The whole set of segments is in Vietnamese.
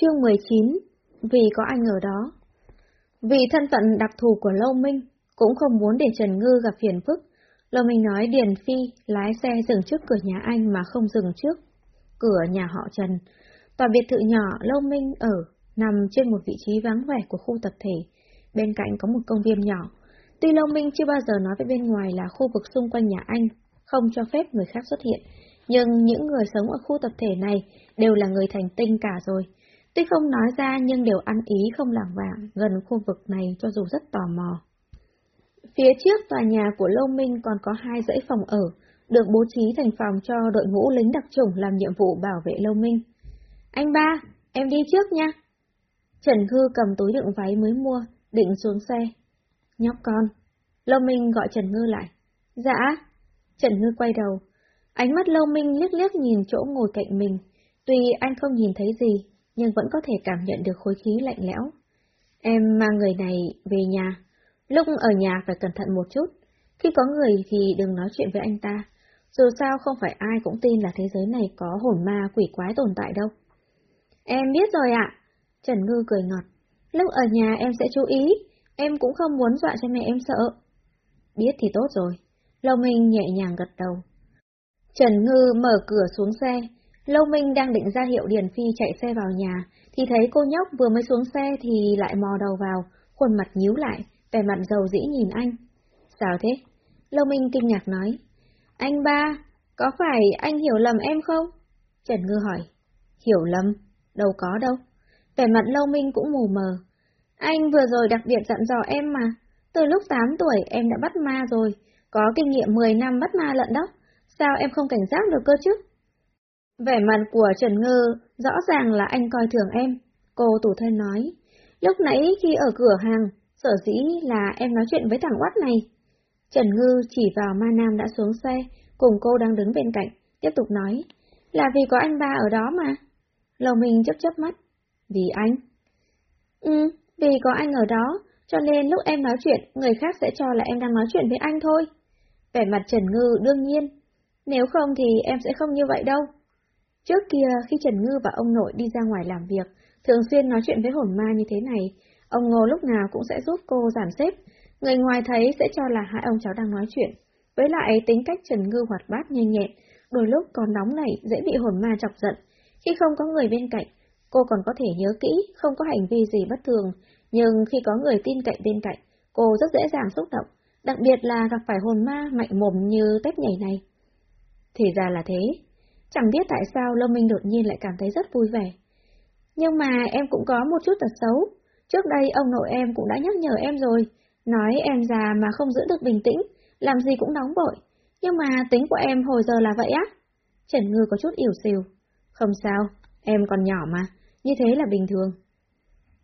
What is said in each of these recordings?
Chương 19 Vì có anh ở đó Vì thân phận đặc thù của Lâu Minh, cũng không muốn để Trần Ngư gặp phiền phức, Lâu Minh nói Điền Phi lái xe dừng trước cửa nhà anh mà không dừng trước cửa nhà họ Trần. Tòa biệt thự nhỏ Lâu Minh ở nằm trên một vị trí vắng vẻ của khu tập thể, bên cạnh có một công viên nhỏ. Tuy Lâu Minh chưa bao giờ nói với bên ngoài là khu vực xung quanh nhà anh, không cho phép người khác xuất hiện, nhưng những người sống ở khu tập thể này đều là người thành tinh cả rồi. Tuy không nói ra nhưng đều ăn ý không lảng vảng gần khu vực này cho dù rất tò mò. Phía trước tòa nhà của Lâu Minh còn có hai dãy phòng ở, được bố trí thành phòng cho đội ngũ lính đặc chủng làm nhiệm vụ bảo vệ Lâu Minh. Anh ba, em đi trước nha. Trần Hư cầm túi đựng váy mới mua, định xuống xe. Nhóc con. Lâu Minh gọi Trần Ngư lại. Dạ. Trần Ngư quay đầu. Ánh mắt Lâu Minh liếc liếc nhìn chỗ ngồi cạnh mình. Tuy anh không nhìn thấy gì, nhưng vẫn có thể cảm nhận được khối khí lạnh lẽo. Em mang người này về nhà. Lúc ở nhà phải cẩn thận một chút. Khi có người thì đừng nói chuyện với anh ta. Dù sao không phải ai cũng tin là thế giới này có hồn ma quỷ quái tồn tại đâu. Em biết rồi ạ. Trần Ngư cười ngọt. Lúc ở nhà em sẽ chú ý, em cũng không muốn dọa cho mẹ em sợ. Biết thì tốt rồi. Lâu Minh nhẹ nhàng gật đầu. Trần Ngư mở cửa xuống xe. Lâu Minh đang định ra hiệu Điền Phi chạy xe vào nhà, thì thấy cô nhóc vừa mới xuống xe thì lại mò đầu vào, khuôn mặt nhíu lại, vẻ mặt dầu dĩ nhìn anh. Sao thế? Lâu Minh kinh ngạc nói. Anh ba, có phải anh hiểu lầm em không? Trần Ngư hỏi. Hiểu lầm? Đâu có đâu. Vẻ mặt Lâu Minh cũng mù mờ. Anh vừa rồi đặc biệt dặn dò em mà. Từ lúc 8 tuổi em đã bắt ma rồi, có kinh nghiệm 10 năm bắt ma lận đó. Sao em không cảnh giác được cơ chứ? Vẻ mặt của Trần Ngư rõ ràng là anh coi thường em. Cô tủ thân nói. Lúc nãy khi ở cửa hàng, sở dĩ là em nói chuyện với thằng oát này. Trần Ngư chỉ vào ma nam đã xuống xe, cùng cô đang đứng bên cạnh, tiếp tục nói. Là vì có anh ba ở đó mà. Lầu mình chấp chấp mắt. Vì anh? Ừ, vì có anh ở đó, cho nên lúc em nói chuyện, người khác sẽ cho là em đang nói chuyện với anh thôi. Vẻ mặt Trần Ngư đương nhiên. Nếu không thì em sẽ không như vậy đâu. Trước kia, khi Trần Ngư và ông nội đi ra ngoài làm việc, thường xuyên nói chuyện với hồn ma như thế này, ông Ngô lúc nào cũng sẽ giúp cô giảm xếp. Người ngoài thấy sẽ cho là hai ông cháu đang nói chuyện. Với lại tính cách Trần Ngư hoạt bát nhanh nhẹn, đôi lúc còn nóng nảy dễ bị hồn ma chọc giận. Khi không có người bên cạnh, cô còn có thể nhớ kỹ, không có hành vi gì bất thường, nhưng khi có người tin cậy bên cạnh, cô rất dễ dàng xúc động, đặc biệt là gặp phải hồn ma mạnh mồm như tép nhảy này. Thì ra là thế, chẳng biết tại sao Lâm Minh đột nhiên lại cảm thấy rất vui vẻ. Nhưng mà em cũng có một chút tật xấu, trước đây ông nội em cũng đã nhắc nhở em rồi, nói em già mà không giữ được bình tĩnh, làm gì cũng nóng vội, nhưng mà tính của em hồi giờ là vậy á. Trần Ngư có chút ỉu xìu. Không sao, em còn nhỏ mà, như thế là bình thường.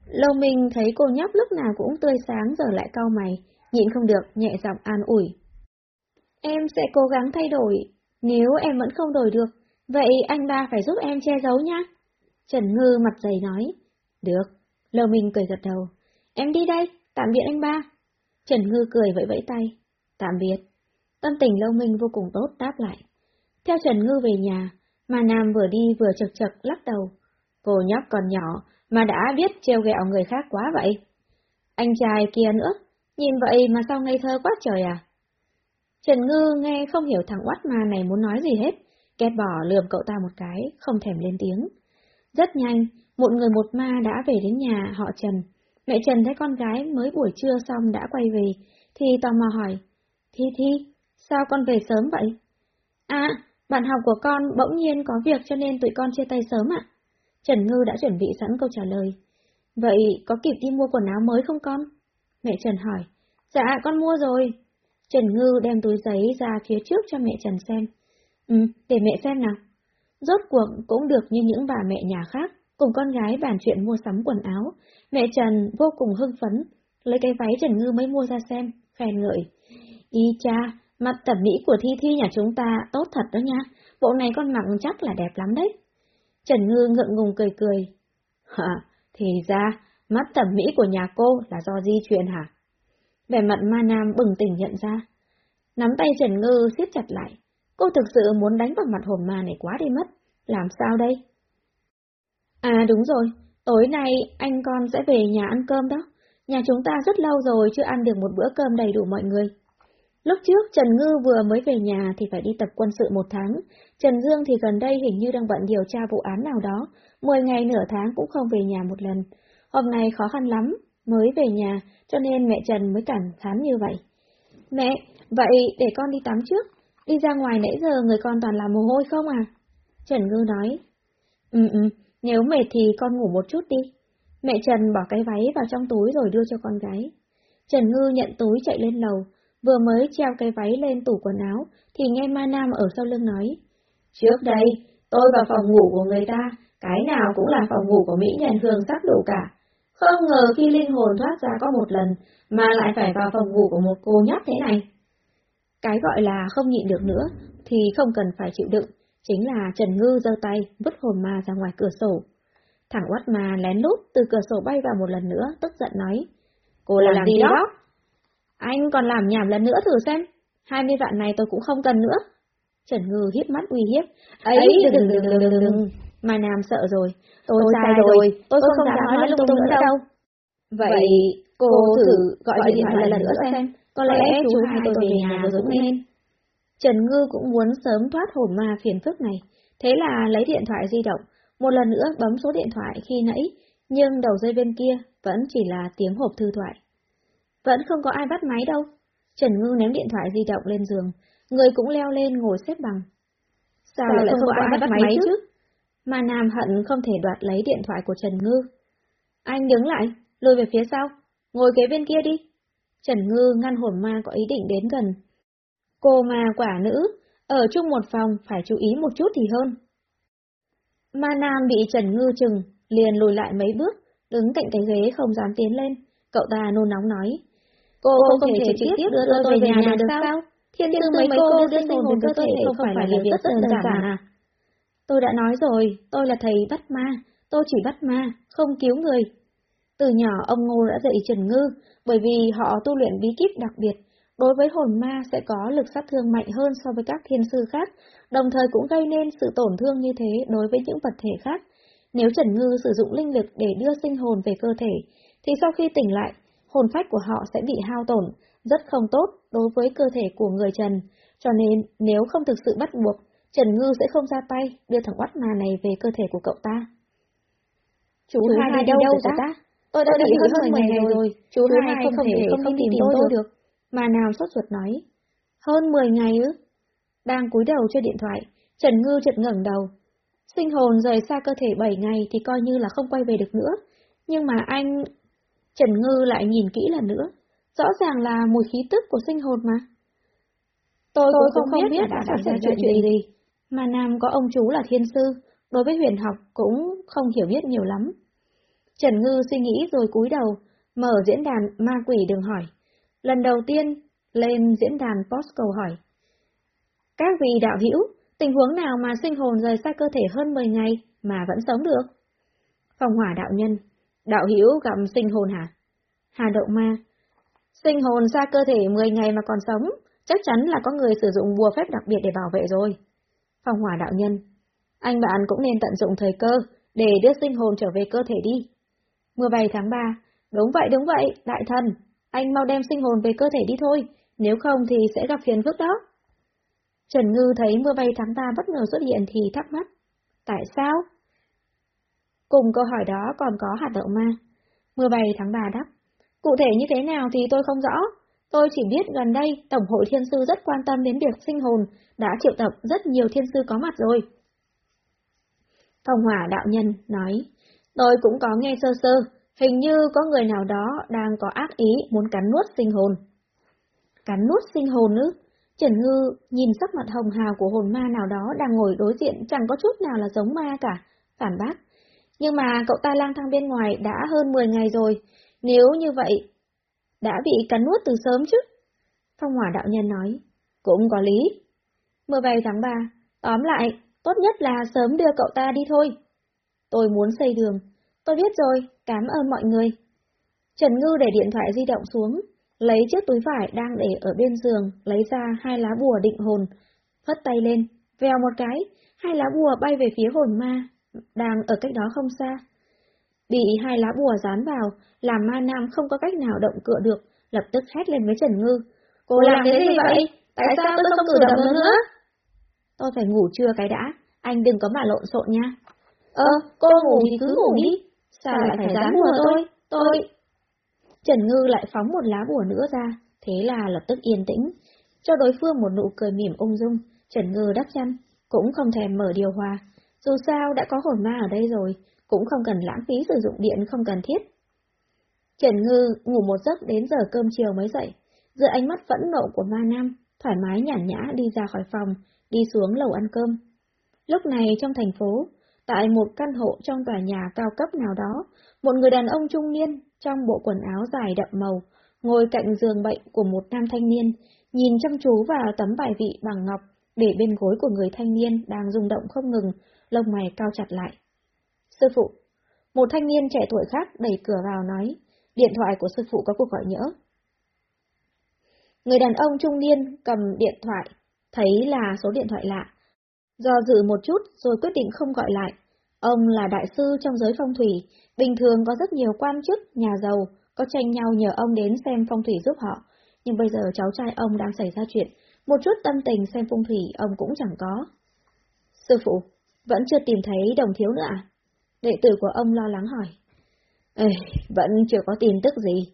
Lâu Minh thấy cô nhóc lúc nào cũng tươi sáng giờ lại cau mày, nhịn không được, nhẹ giọng an ủi. Em sẽ cố gắng thay đổi, nếu em vẫn không đổi được, vậy anh ba phải giúp em che giấu nha. Trần Ngư mặt dày nói. Được, Lâu Minh cười gật đầu. Em đi đây, tạm biệt anh ba. Trần Ngư cười vẫy vẫy tay. Tạm biệt. Tâm tình Lâu Minh vô cùng tốt đáp lại. Theo Trần Ngư về nhà, mà Nam vừa đi vừa chật chật lắc đầu. Cô nhóc còn nhỏ mà đã biết trêu ghẹo người khác quá vậy. Anh trai kia nữa, nhìn vậy mà sao ngây thơ quá trời à? Trần Ngư nghe không hiểu thằng oát ma này muốn nói gì hết, két bỏ lườm cậu ta một cái, không thèm lên tiếng. Rất nhanh, một người một ma đã về đến nhà họ Trần. Mẹ Trần thấy con gái mới buổi trưa xong đã quay về, thì tò mò hỏi, Thi Thi, sao con về sớm vậy? À, bạn học của con bỗng nhiên có việc cho nên tụi con chia tay sớm ạ. Trần Ngư đã chuẩn bị sẵn câu trả lời. Vậy có kịp đi mua quần áo mới không con? Mẹ Trần hỏi. Dạ, con mua rồi. Trần Ngư đem túi giấy ra phía trước cho mẹ Trần xem. Ừ, để mẹ xem nào. Rốt cuộc cũng được như những bà mẹ nhà khác, cùng con gái bàn chuyện mua sắm quần áo. Mẹ Trần vô cùng hưng phấn, lấy cái váy Trần Ngư mới mua ra xem, khen ngợi. Y cha, mặt thẩm mỹ của Thi Thi nhà chúng ta tốt thật đó nha, bộ này con mặc chắc là đẹp lắm đấy. Trần Ngư ngượng ngùng cười cười. Hả, thì ra, mắt thẩm mỹ của nhà cô là do di truyền hả? Vẻ mặt ma nam bừng tỉnh nhận ra. Nắm tay Trần Ngư siết chặt lại. Cô thực sự muốn đánh vào mặt hồn ma này quá đi mất. Làm sao đây? À đúng rồi, Tối nay anh con sẽ về nhà ăn cơm đó. Nhà chúng ta rất lâu rồi chưa ăn được một bữa cơm đầy đủ mọi người. Lúc trước Trần Ngư vừa mới về nhà thì phải đi tập quân sự một tháng, Trần Dương thì gần đây hình như đang bận điều tra vụ án nào đó, 10 ngày nửa tháng cũng không về nhà một lần. Hôm nay khó khăn lắm, mới về nhà, cho nên mẹ Trần mới cảm thán như vậy. Mẹ, vậy để con đi tắm trước, đi ra ngoài nãy giờ người con toàn là mồ hôi không à? Trần Ngư nói. Ừ ừ, nếu mệt thì con ngủ một chút đi. Mẹ Trần bỏ cái váy vào trong túi rồi đưa cho con gái. Trần Ngư nhận túi chạy lên lầu, vừa mới treo cái váy lên tủ quần áo, thì nghe Ma Nam ở sau lưng nói. Trước đây, tôi vào phòng ngủ của người ta, cái nào cũng là phòng ngủ của Mỹ Nhân Hương sắc đủ cả. Không ngờ khi linh hồn thoát ra có một lần, mà lại phải vào phòng ngủ của một cô nhóc thế này. Cái gọi là không nhịn được nữa, thì không cần phải chịu đựng, chính là Trần Ngư giơ tay vứt hồn ma ra ngoài cửa sổ. Thằng quát ma lén lút từ cửa sổ bay vào một lần nữa, tức giận nói. Cô làm, làm gì đó? đó? Anh còn làm nhảm lần nữa thử xem. Hai mươi vạn này tôi cũng không cần nữa. Trần Ngư hiếp mắt uy hiếp. Ấy, đừng đừng đừng đừng đừng. Mai Nam sợ rồi. Tôi, tôi sai rồi, tôi, tôi không, không dám nói lung tung nữa đâu. Vậy, cô thử gọi điện thoại lần nữa xem. Có lẽ chú hai tôi về nhà rồi cũng nên. Trần Ngư cũng muốn sớm thoát hồn ma phiền phức này. Thế là lấy điện thoại di động, một lần nữa bấm số điện thoại khi nãy, nhưng đầu dây bên kia vẫn chỉ là tiếng hộp thư thoại. Vẫn không có ai bắt máy đâu. Trần Ngư ném điện thoại di động lên giường, người cũng leo lên ngồi xếp bằng. Sao, Sao lại không, không có ai bắt, bắt máy, máy chứ? Mà Nam hận không thể đoạt lấy điện thoại của Trần Ngư. Anh đứng lại, lùi về phía sau, ngồi kế bên kia đi. Trần Ngư ngăn hồn ma có ý định đến gần. Cô mà quả nữ, ở chung một phòng phải chú ý một chút thì hơn. Ma Nam bị Trần Ngư chừng, liền lùi lại mấy bước, đứng cạnh cái ghế không dám tiến lên. Cậu ta nôn nóng nói. Cô, cô không thể trực tiếp đưa tôi về nhà được sao? Thiên sư mấy cô đưa sinh hồn cơ thể không phải là việc rất đơn giản à? Tôi đã nói rồi, tôi là thầy bắt ma, tôi chỉ bắt ma, không cứu người. Từ nhỏ ông Ngô đã dạy Trần Ngư, bởi vì họ tu luyện bí kíp đặc biệt, đối với hồn ma sẽ có lực sát thương mạnh hơn so với các thiên sư khác, đồng thời cũng gây nên sự tổn thương như thế đối với những vật thể khác. Nếu Trần Ngư sử dụng linh lực để đưa sinh hồn về cơ thể, thì sau khi tỉnh lại, hồn phách của họ sẽ bị hao tổn, rất không tốt đối với cơ thể của người Trần, cho nên nếu không thực sự bắt buộc, Trần Ngư sẽ không ra tay đưa thằng oắt ma này về cơ thể của cậu ta. Chú, chú hai, đi đâu, đâu rồi ta? Tôi đã bị hơn 10 ngày rồi, chú, hai không, thể không, tìm, tôi, được. Mà nào sốt ruột nói. Hơn 10 ngày ư? Đang cúi đầu cho điện thoại, Trần Ngư chợt ngẩng đầu. Sinh hồn rời xa cơ thể 7 ngày thì coi như là không quay về được nữa. Nhưng mà anh... Trần Ngư lại nhìn kỹ lần nữa. Rõ ràng là mùi khí tức của sinh hồn mà. Tôi, tôi cũng không, không biết đã xảy ra chuyện gì. gì. Mà Nam có ông chú là thiên sư, đối với huyền học cũng không hiểu biết nhiều lắm. Trần Ngư suy nghĩ rồi cúi đầu, mở diễn đàn ma quỷ đừng hỏi. Lần đầu tiên, lên diễn đàn post câu hỏi. Các vị đạo hữu, tình huống nào mà sinh hồn rời xa cơ thể hơn 10 ngày mà vẫn sống được? Phong hỏa đạo nhân, đạo hữu gặp sinh hồn hả? Hà Đậu Ma, sinh hồn xa cơ thể 10 ngày mà còn sống, chắc chắn là có người sử dụng bùa phép đặc biệt để bảo vệ rồi. Phong hỏa đạo nhân, anh bạn cũng nên tận dụng thời cơ để đưa sinh hồn trở về cơ thể đi. Mưa bay tháng 3, đúng vậy đúng vậy, đại thần, anh mau đem sinh hồn về cơ thể đi thôi, nếu không thì sẽ gặp phiền phức đó. Trần Ngư thấy mưa bay tháng 3 bất ngờ xuất hiện thì thắc mắc. Tại sao? Cùng câu hỏi đó còn có hạt đậu ma. Mưa bay tháng 3 đáp. Cụ thể như thế nào thì tôi không rõ. Tôi chỉ biết gần đây Tổng hội Thiên Sư rất quan tâm đến việc sinh hồn, đã triệu tập rất nhiều thiên sư có mặt rồi. Phong hỏa đạo nhân nói, tôi cũng có nghe sơ sơ, hình như có người nào đó đang có ác ý muốn cắn nuốt sinh hồn. Cắn nuốt sinh hồn ư? Trần Ngư nhìn sắc mặt hồng hào của hồn ma nào đó đang ngồi đối diện chẳng có chút nào là giống ma cả, phản bác. Nhưng mà cậu ta lang thang bên ngoài đã hơn 10 ngày rồi, nếu như vậy, đã bị cắn nuốt từ sớm chứ? Phong hỏa đạo nhân nói, cũng có lý. 17 tháng 3, tóm lại, tốt nhất là sớm đưa cậu ta đi thôi. Tôi muốn xây đường. Tôi biết rồi, cảm ơn mọi người. Trần Ngư để điện thoại di động xuống, lấy chiếc túi vải đang để ở bên giường, lấy ra hai lá bùa định hồn, phất tay lên, vèo một cái, hai lá bùa bay về phía hồn ma, đang ở cách đó không xa. bị hai lá bùa dán vào, làm ma nam không có cách nào động cựa được, lập tức hét lên với Trần Ngư. Cô làm cái gì vậy? Tại sao tôi không cử động nữa? Tôi phải ngủ chưa cái đã, anh đừng có mà lộn xộn nha. Ơ, cô ngủ thì cứ ngủ đi. Sao lại phải dám bùa tôi? Tôi... Trần Ngư lại phóng một lá bùa nữa ra, thế là lập tức yên tĩnh. Cho đối phương một nụ cười mỉm ung dung, Trần Ngư đắp chăn, cũng không thèm mở điều hòa. Dù sao đã có hồn ma ở đây rồi, cũng không cần lãng phí sử dụng điện không cần thiết. Trần Ngư ngủ một giấc đến giờ cơm chiều mới dậy, giữa ánh mắt phẫn nộ của ma nam, thoải mái nhàn nhã đi ra khỏi phòng, đi xuống lầu ăn cơm. Lúc này trong thành phố, tại một căn hộ trong tòa nhà cao cấp nào đó, một người đàn ông trung niên trong bộ quần áo dài đậm màu, ngồi cạnh giường bệnh của một nam thanh niên, nhìn chăm chú vào tấm bài vị bằng ngọc để bên gối của người thanh niên đang rung động không ngừng, lông mày cao chặt lại. Sư phụ, một thanh niên trẻ tuổi khác đẩy cửa vào nói, điện thoại của sư phụ có cuộc gọi nhỡ. Người đàn ông trung niên cầm điện thoại, thấy là số điện thoại lạ. Do dự một chút rồi quyết định không gọi lại. Ông là đại sư trong giới phong thủy, bình thường có rất nhiều quan chức, nhà giàu, có tranh nhau nhờ ông đến xem phong thủy giúp họ. Nhưng bây giờ cháu trai ông đang xảy ra chuyện, một chút tâm tình xem phong thủy ông cũng chẳng có. Sư phụ, vẫn chưa tìm thấy đồng thiếu nữa à? Đệ tử của ông lo lắng hỏi. Ê, vẫn chưa có tin tức gì.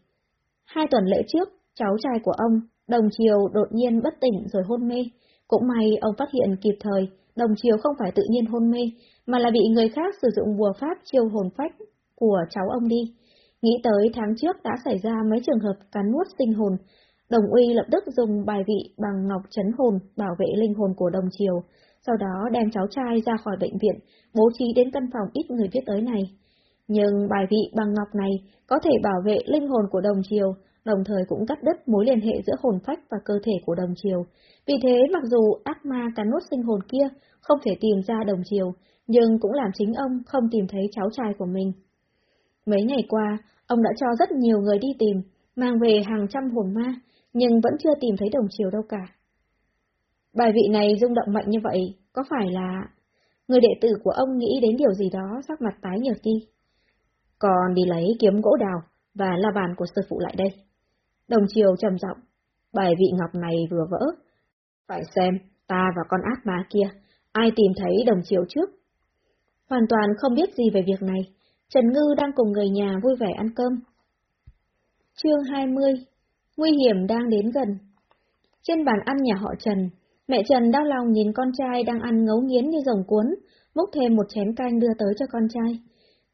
Hai tuần lễ trước, cháu trai của ông, đồng chiều đột nhiên bất tỉnh rồi hôn mê. Cũng may ông phát hiện kịp thời, đồng chiều không phải tự nhiên hôn mê, mà là bị người khác sử dụng bùa pháp chiêu hồn phách của cháu ông đi. Nghĩ tới tháng trước đã xảy ra mấy trường hợp cắn nuốt sinh hồn, đồng uy lập tức dùng bài vị bằng ngọc chấn hồn bảo vệ linh hồn của đồng chiều, sau đó đem cháu trai ra khỏi bệnh viện, bố trí đến căn phòng ít người biết tới này. Nhưng bài vị bằng ngọc này có thể bảo vệ linh hồn của đồng chiều, đồng thời cũng cắt đứt mối liên hệ giữa hồn phách và cơ thể của đồng chiều. Vì thế mặc dù ác ma cắn nuốt sinh hồn kia không thể tìm ra đồng chiều, nhưng cũng làm chính ông không tìm thấy cháu trai của mình. Mấy ngày qua, ông đã cho rất nhiều người đi tìm, mang về hàng trăm hồn ma, nhưng vẫn chưa tìm thấy đồng chiều đâu cả. Bài vị này rung động mạnh như vậy, có phải là... Người đệ tử của ông nghĩ đến điều gì đó sắc mặt tái nhợt đi. Còn đi lấy kiếm gỗ đào và la bàn của sư phụ lại đây. Đồng chiều trầm giọng, bài vị ngọc này vừa vỡ. Phải xem, ta và con ác ma kia, ai tìm thấy đồng chiều trước. Hoàn toàn không biết gì về việc này, Trần Ngư đang cùng người nhà vui vẻ ăn cơm. Chương 20 Nguy hiểm đang đến gần Trên bàn ăn nhà họ Trần, mẹ Trần đau lòng nhìn con trai đang ăn ngấu nghiến như rồng cuốn, múc thêm một chén canh đưa tới cho con trai.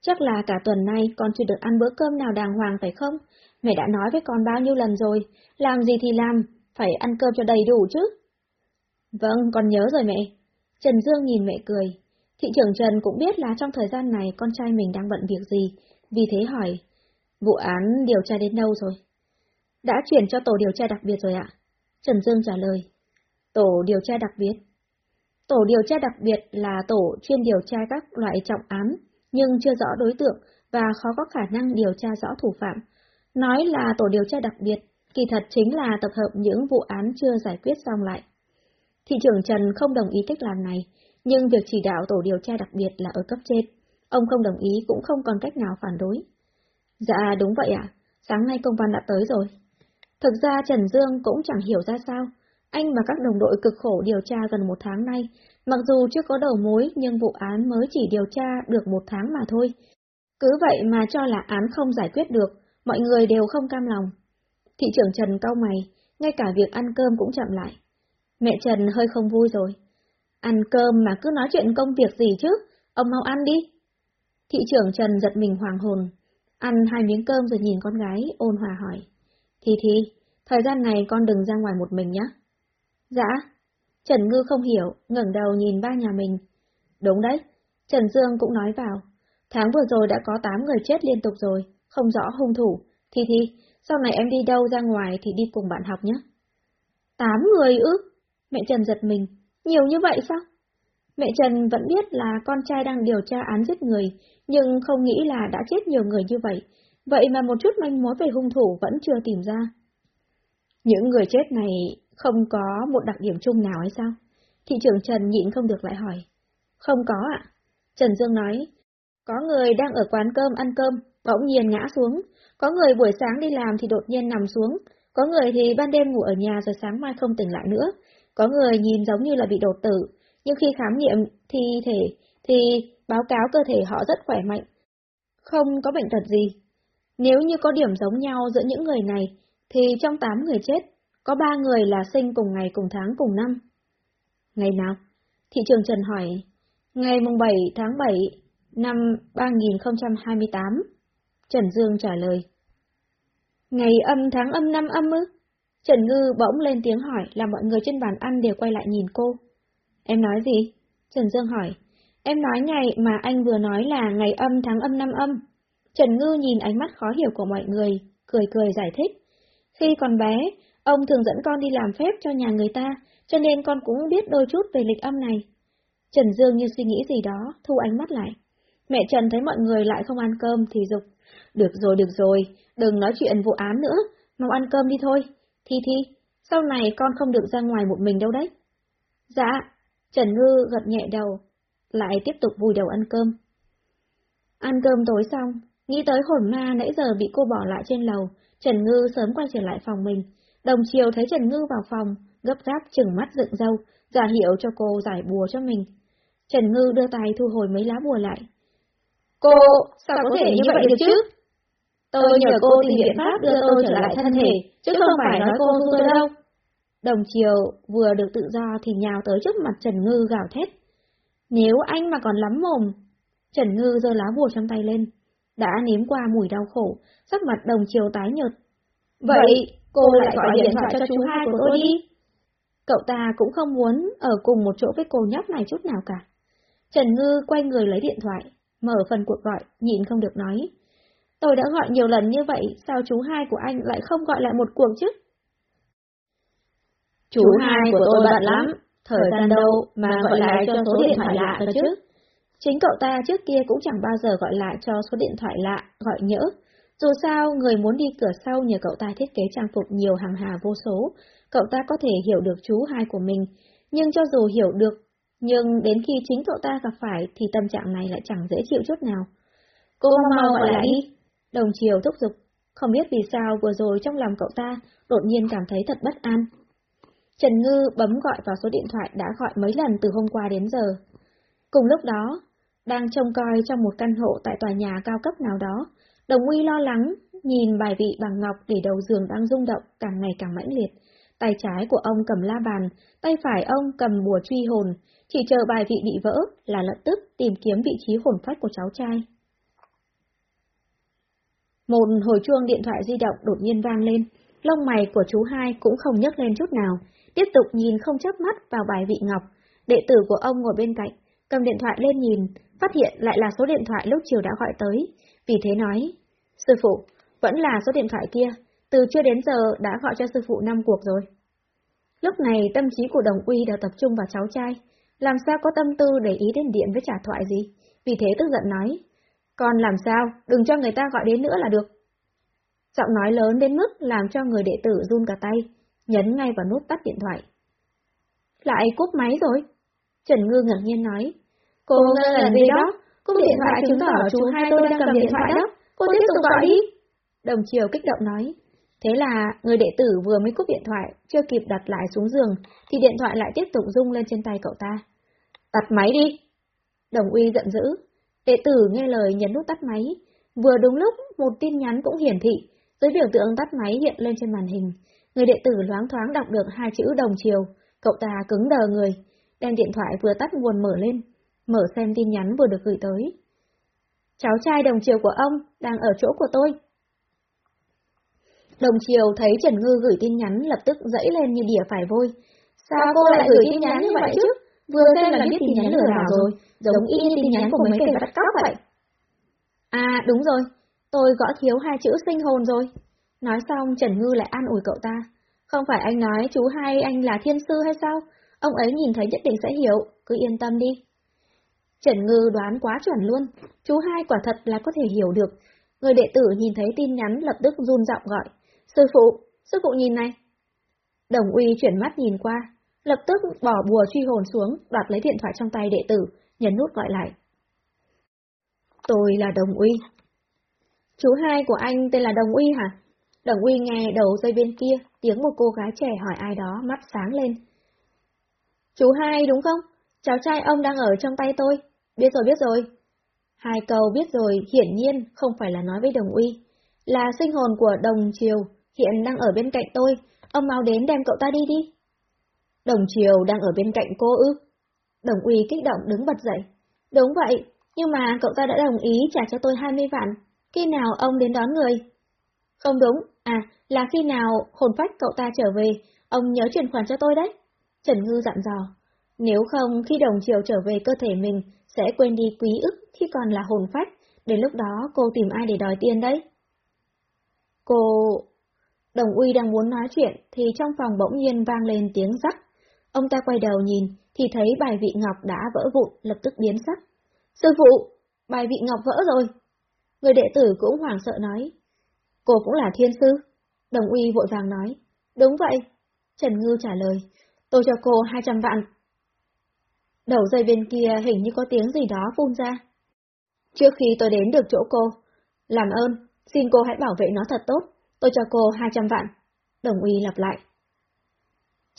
Chắc là cả tuần nay con chưa được ăn bữa cơm nào đàng hoàng phải không? Mẹ đã nói với con bao nhiêu lần rồi, làm gì thì làm, phải ăn cơm cho đầy đủ chứ. Vâng, con nhớ rồi mẹ. Trần Dương nhìn mẹ cười. Thị trưởng Trần cũng biết là trong thời gian này con trai mình đang bận việc gì, vì thế hỏi, vụ án điều tra đến đâu rồi? Đã chuyển cho tổ điều tra đặc biệt rồi ạ. Trần Dương trả lời, tổ điều tra đặc biệt. Tổ điều tra đặc biệt là tổ chuyên điều tra các loại trọng án, nhưng chưa rõ đối tượng và khó có khả năng điều tra rõ thủ phạm. Nói là tổ điều tra đặc biệt, kỳ thật chính là tập hợp những vụ án chưa giải quyết xong lại. Thị trưởng Trần không đồng ý cách làm này, nhưng việc chỉ đạo tổ điều tra đặc biệt là ở cấp trên. Ông không đồng ý cũng không còn cách nào phản đối. Dạ đúng vậy ạ, sáng nay công văn đã tới rồi. Thực ra Trần Dương cũng chẳng hiểu ra sao, anh và các đồng đội cực khổ điều tra gần một tháng nay, mặc dù chưa có đầu mối nhưng vụ án mới chỉ điều tra được một tháng mà thôi. Cứ vậy mà cho là án không giải quyết được, mọi người đều không cam lòng. Thị trưởng Trần cau mày, ngay cả việc ăn cơm cũng chậm lại. Mẹ Trần hơi không vui rồi. Ăn cơm mà cứ nói chuyện công việc gì chứ, ông mau ăn đi. Thị trưởng Trần giật mình hoàng hồn, ăn hai miếng cơm rồi nhìn con gái, ôn hòa hỏi. Thì thì, thời gian này con đừng ra ngoài một mình nhé. Dạ. Trần Ngư không hiểu, ngẩng đầu nhìn ba nhà mình. Đúng đấy, Trần Dương cũng nói vào. Tháng vừa rồi đã có 8 người chết liên tục rồi, không rõ hung thủ. Thì thì, sau này em đi đâu ra ngoài thì đi cùng bạn học nhé. Tám người ư? Mẹ Trần giật mình, nhiều như vậy sao? Mẹ Trần vẫn biết là con trai đang điều tra án giết người, nhưng không nghĩ là đã chết nhiều người như vậy, vậy mà một chút manh mối về hung thủ vẫn chưa tìm ra. Những người chết này không có một đặc điểm chung nào hay sao? Thị trưởng Trần nhịn không được lại hỏi. Không có ạ. Trần Dương nói, Có người đang ở quán cơm ăn cơm, bỗng nhiên ngã xuống. Có người buổi sáng đi làm thì đột nhiên nằm xuống. Có người thì ban đêm ngủ ở nhà rồi sáng mai không tỉnh lại nữa. Có người nhìn giống như là bị đột tử, nhưng khi khám nghiệm thi thể thì báo cáo cơ thể họ rất khỏe mạnh. Không có bệnh tật gì. Nếu như có điểm giống nhau giữa những người này, thì trong 8 người chết, có 3 người là sinh cùng ngày cùng tháng cùng năm. Ngày nào? Thị trường Trần hỏi. Ngày mùng 7 tháng 7 năm 3028. Trần Dương trả lời. Ngày âm tháng âm năm âm ư? Trần Ngư bỗng lên tiếng hỏi làm mọi người trên bàn ăn đều quay lại nhìn cô. Em nói gì? Trần Dương hỏi. Em nói ngày mà anh vừa nói là ngày âm tháng âm năm âm. Trần Ngư nhìn ánh mắt khó hiểu của mọi người, cười cười giải thích. Khi còn bé, ông thường dẫn con đi làm phép cho nhà người ta, cho nên con cũng biết đôi chút về lịch âm này. Trần Dương như suy nghĩ gì đó, thu ánh mắt lại. Mẹ Trần thấy mọi người lại không ăn cơm thì dục. Được rồi, được rồi, đừng nói chuyện vụ án nữa, mau ăn cơm đi thôi. Thi Thi, sau này con không được ra ngoài một mình đâu đấy. Dạ, Trần Ngư gật nhẹ đầu, lại tiếp tục vùi đầu ăn cơm. Ăn cơm tối xong, nghĩ tới hồn ma nãy giờ bị cô bỏ lại trên lầu, Trần Ngư sớm quay trở lại phòng mình. Đồng chiều thấy Trần Ngư vào phòng, gấp gáp chừng mắt dựng dâu, giả hiệu cho cô giải bùa cho mình. Trần Ngư đưa tay thu hồi mấy lá bùa lại. Cô, sao có thể như vậy được chứ? Tôi nhờ cô tìm biện pháp đưa tôi trở lại thân thể, chứ không phải nói cô tu tôi đâu. Đồng chiều vừa được tự do thì nhào tới trước mặt Trần Ngư gào thét. Nếu anh mà còn lắm mồm... Trần Ngư giơ lá bùa trong tay lên. Đã nếm qua mùi đau khổ, sắc mặt đồng chiều tái nhợt. Vậy, cô lại gọi điện thoại cho chú hai của tôi đi. Cậu ta cũng không muốn ở cùng một chỗ với cô nhóc này chút nào cả. Trần Ngư quay người lấy điện thoại, mở phần cuộc gọi, nhịn không được nói. Tôi đã gọi nhiều lần như vậy, sao chú hai của anh lại không gọi lại một cuộc chứ? Chú hai của tôi bận lắm, thời gian đâu mà gọi lại cho số điện thoại lạ cơ chứ. Chính cậu ta trước kia cũng chẳng bao giờ gọi lại cho số điện thoại lạ, gọi nhỡ. Dù sao, người muốn đi cửa sau nhờ cậu ta thiết kế trang phục nhiều hàng hà vô số, cậu ta có thể hiểu được chú hai của mình, nhưng cho dù hiểu được, nhưng đến khi chính cậu ta gặp phải thì tâm trạng này lại chẳng dễ chịu chút nào. Cô mau gọi lại đi. Đồng chiều thúc giục, không biết vì sao vừa rồi trong lòng cậu ta đột nhiên cảm thấy thật bất an. Trần Ngư bấm gọi vào số điện thoại đã gọi mấy lần từ hôm qua đến giờ. Cùng lúc đó, đang trông coi trong một căn hộ tại tòa nhà cao cấp nào đó, Đồng Uy lo lắng, nhìn bài vị bằng ngọc để đầu giường đang rung động càng ngày càng mãnh liệt. Tay trái của ông cầm la bàn, tay phải ông cầm bùa truy hồn, chỉ chờ bài vị bị vỡ là lập tức tìm kiếm vị trí hồn phách của cháu trai. Một hồi chuông điện thoại di động đột nhiên vang lên, lông mày của chú hai cũng không nhấc lên chút nào, tiếp tục nhìn không chớp mắt vào bài vị ngọc. Đệ tử của ông ngồi bên cạnh, cầm điện thoại lên nhìn, phát hiện lại là số điện thoại lúc chiều đã gọi tới, vì thế nói, sư phụ, vẫn là số điện thoại kia, từ chưa đến giờ đã gọi cho sư phụ năm cuộc rồi. Lúc này tâm trí của đồng uy đều tập trung vào cháu trai, làm sao có tâm tư để ý đến điện với trả thoại gì, vì thế tức giận nói, con làm sao, đừng cho người ta gọi đến nữa là được. Giọng nói lớn đến mức làm cho người đệ tử run cả tay, nhấn ngay vào nút tắt điện thoại. Lại cúp máy rồi. Trần Ngư ngạc nhiên nói. Cô ngơ lần gì đó, cúp điện thoại chứng tỏ chú hai tôi đang cầm điện thoại đó, cô tiếp tục gọi đi. Đồng chiều kích động nói. Thế là người đệ tử vừa mới cúp điện thoại, chưa kịp đặt lại xuống giường, thì điện thoại lại tiếp tục rung lên trên tay cậu ta. Tắt máy đi. Đồng uy giận dữ. Đệ tử nghe lời nhấn nút tắt máy. Vừa đúng lúc, một tin nhắn cũng hiển thị, dưới biểu tượng tắt máy hiện lên trên màn hình. Người đệ tử loáng thoáng đọc được hai chữ đồng chiều, cậu ta cứng đờ người, đem điện thoại vừa tắt nguồn mở lên, mở xem tin nhắn vừa được gửi tới. Cháu trai đồng chiều của ông đang ở chỗ của tôi. Đồng chiều thấy Trần Ngư gửi tin nhắn lập tức dẫy lên như đỉa phải vôi. Sao cô lại gửi tin nhắn như vậy chứ? Vừa xem là biết tin nhắn lừa đảo rồi, giống y như tin nhắn của mấy kẻ bắt cóc vậy. À đúng rồi, tôi gõ thiếu hai chữ sinh hồn rồi. Nói xong Trần Ngư lại an ủi cậu ta. Không phải anh nói chú hai anh là thiên sư hay sao? Ông ấy nhìn thấy nhất định sẽ hiểu, cứ yên tâm đi. Trần Ngư đoán quá chuẩn luôn, chú hai quả thật là có thể hiểu được. Người đệ tử nhìn thấy tin nhắn lập tức run giọng gọi. Sư phụ, sư phụ nhìn này. Đồng uy chuyển mắt nhìn qua, lập tức bỏ bùa truy hồn xuống, đoạt lấy điện thoại trong tay đệ tử, nhấn nút gọi lại. Tôi là Đồng Uy. Chú hai của anh tên là Đồng Uy hả? Đồng Uy nghe đầu dây bên kia, tiếng một cô gái trẻ hỏi ai đó, mắt sáng lên. Chú hai đúng không? Cháu trai ông đang ở trong tay tôi. Biết rồi biết rồi. Hai câu biết rồi hiển nhiên không phải là nói với Đồng Uy. Là sinh hồn của Đồng Triều, hiện đang ở bên cạnh tôi. Ông mau đến đem cậu ta đi đi. Đồng Triều đang ở bên cạnh cô ư. Đồng Uy kích động đứng bật dậy. Đúng vậy, nhưng mà cậu ta đã đồng ý trả cho tôi 20 vạn. Khi nào ông đến đón người? Không đúng, à, là khi nào hồn phách cậu ta trở về, ông nhớ chuyển khoản cho tôi đấy. Trần Ngư dặn dò. Nếu không, khi đồng chiều trở về cơ thể mình, sẽ quên đi quý ức khi còn là hồn phách, đến lúc đó cô tìm ai để đòi tiền đấy? Cô... Đồng Uy đang muốn nói chuyện, thì trong phòng bỗng nhiên vang lên tiếng rắc. Ông ta quay đầu nhìn, thì thấy bài vị ngọc đã vỡ vụn, lập tức biến sắc. Sư phụ, bài vị ngọc vỡ rồi. Người đệ tử cũng hoảng sợ nói. Cô cũng là thiên sư. Đồng Uy vội vàng nói. Đúng vậy. Trần Ngư trả lời. Tôi cho cô 200 vạn. Đầu dây bên kia hình như có tiếng gì đó phun ra. Trước khi tôi đến được chỗ cô, làm ơn, xin cô hãy bảo vệ nó thật tốt, tôi cho cô 200 vạn. Đồng Uy lặp lại.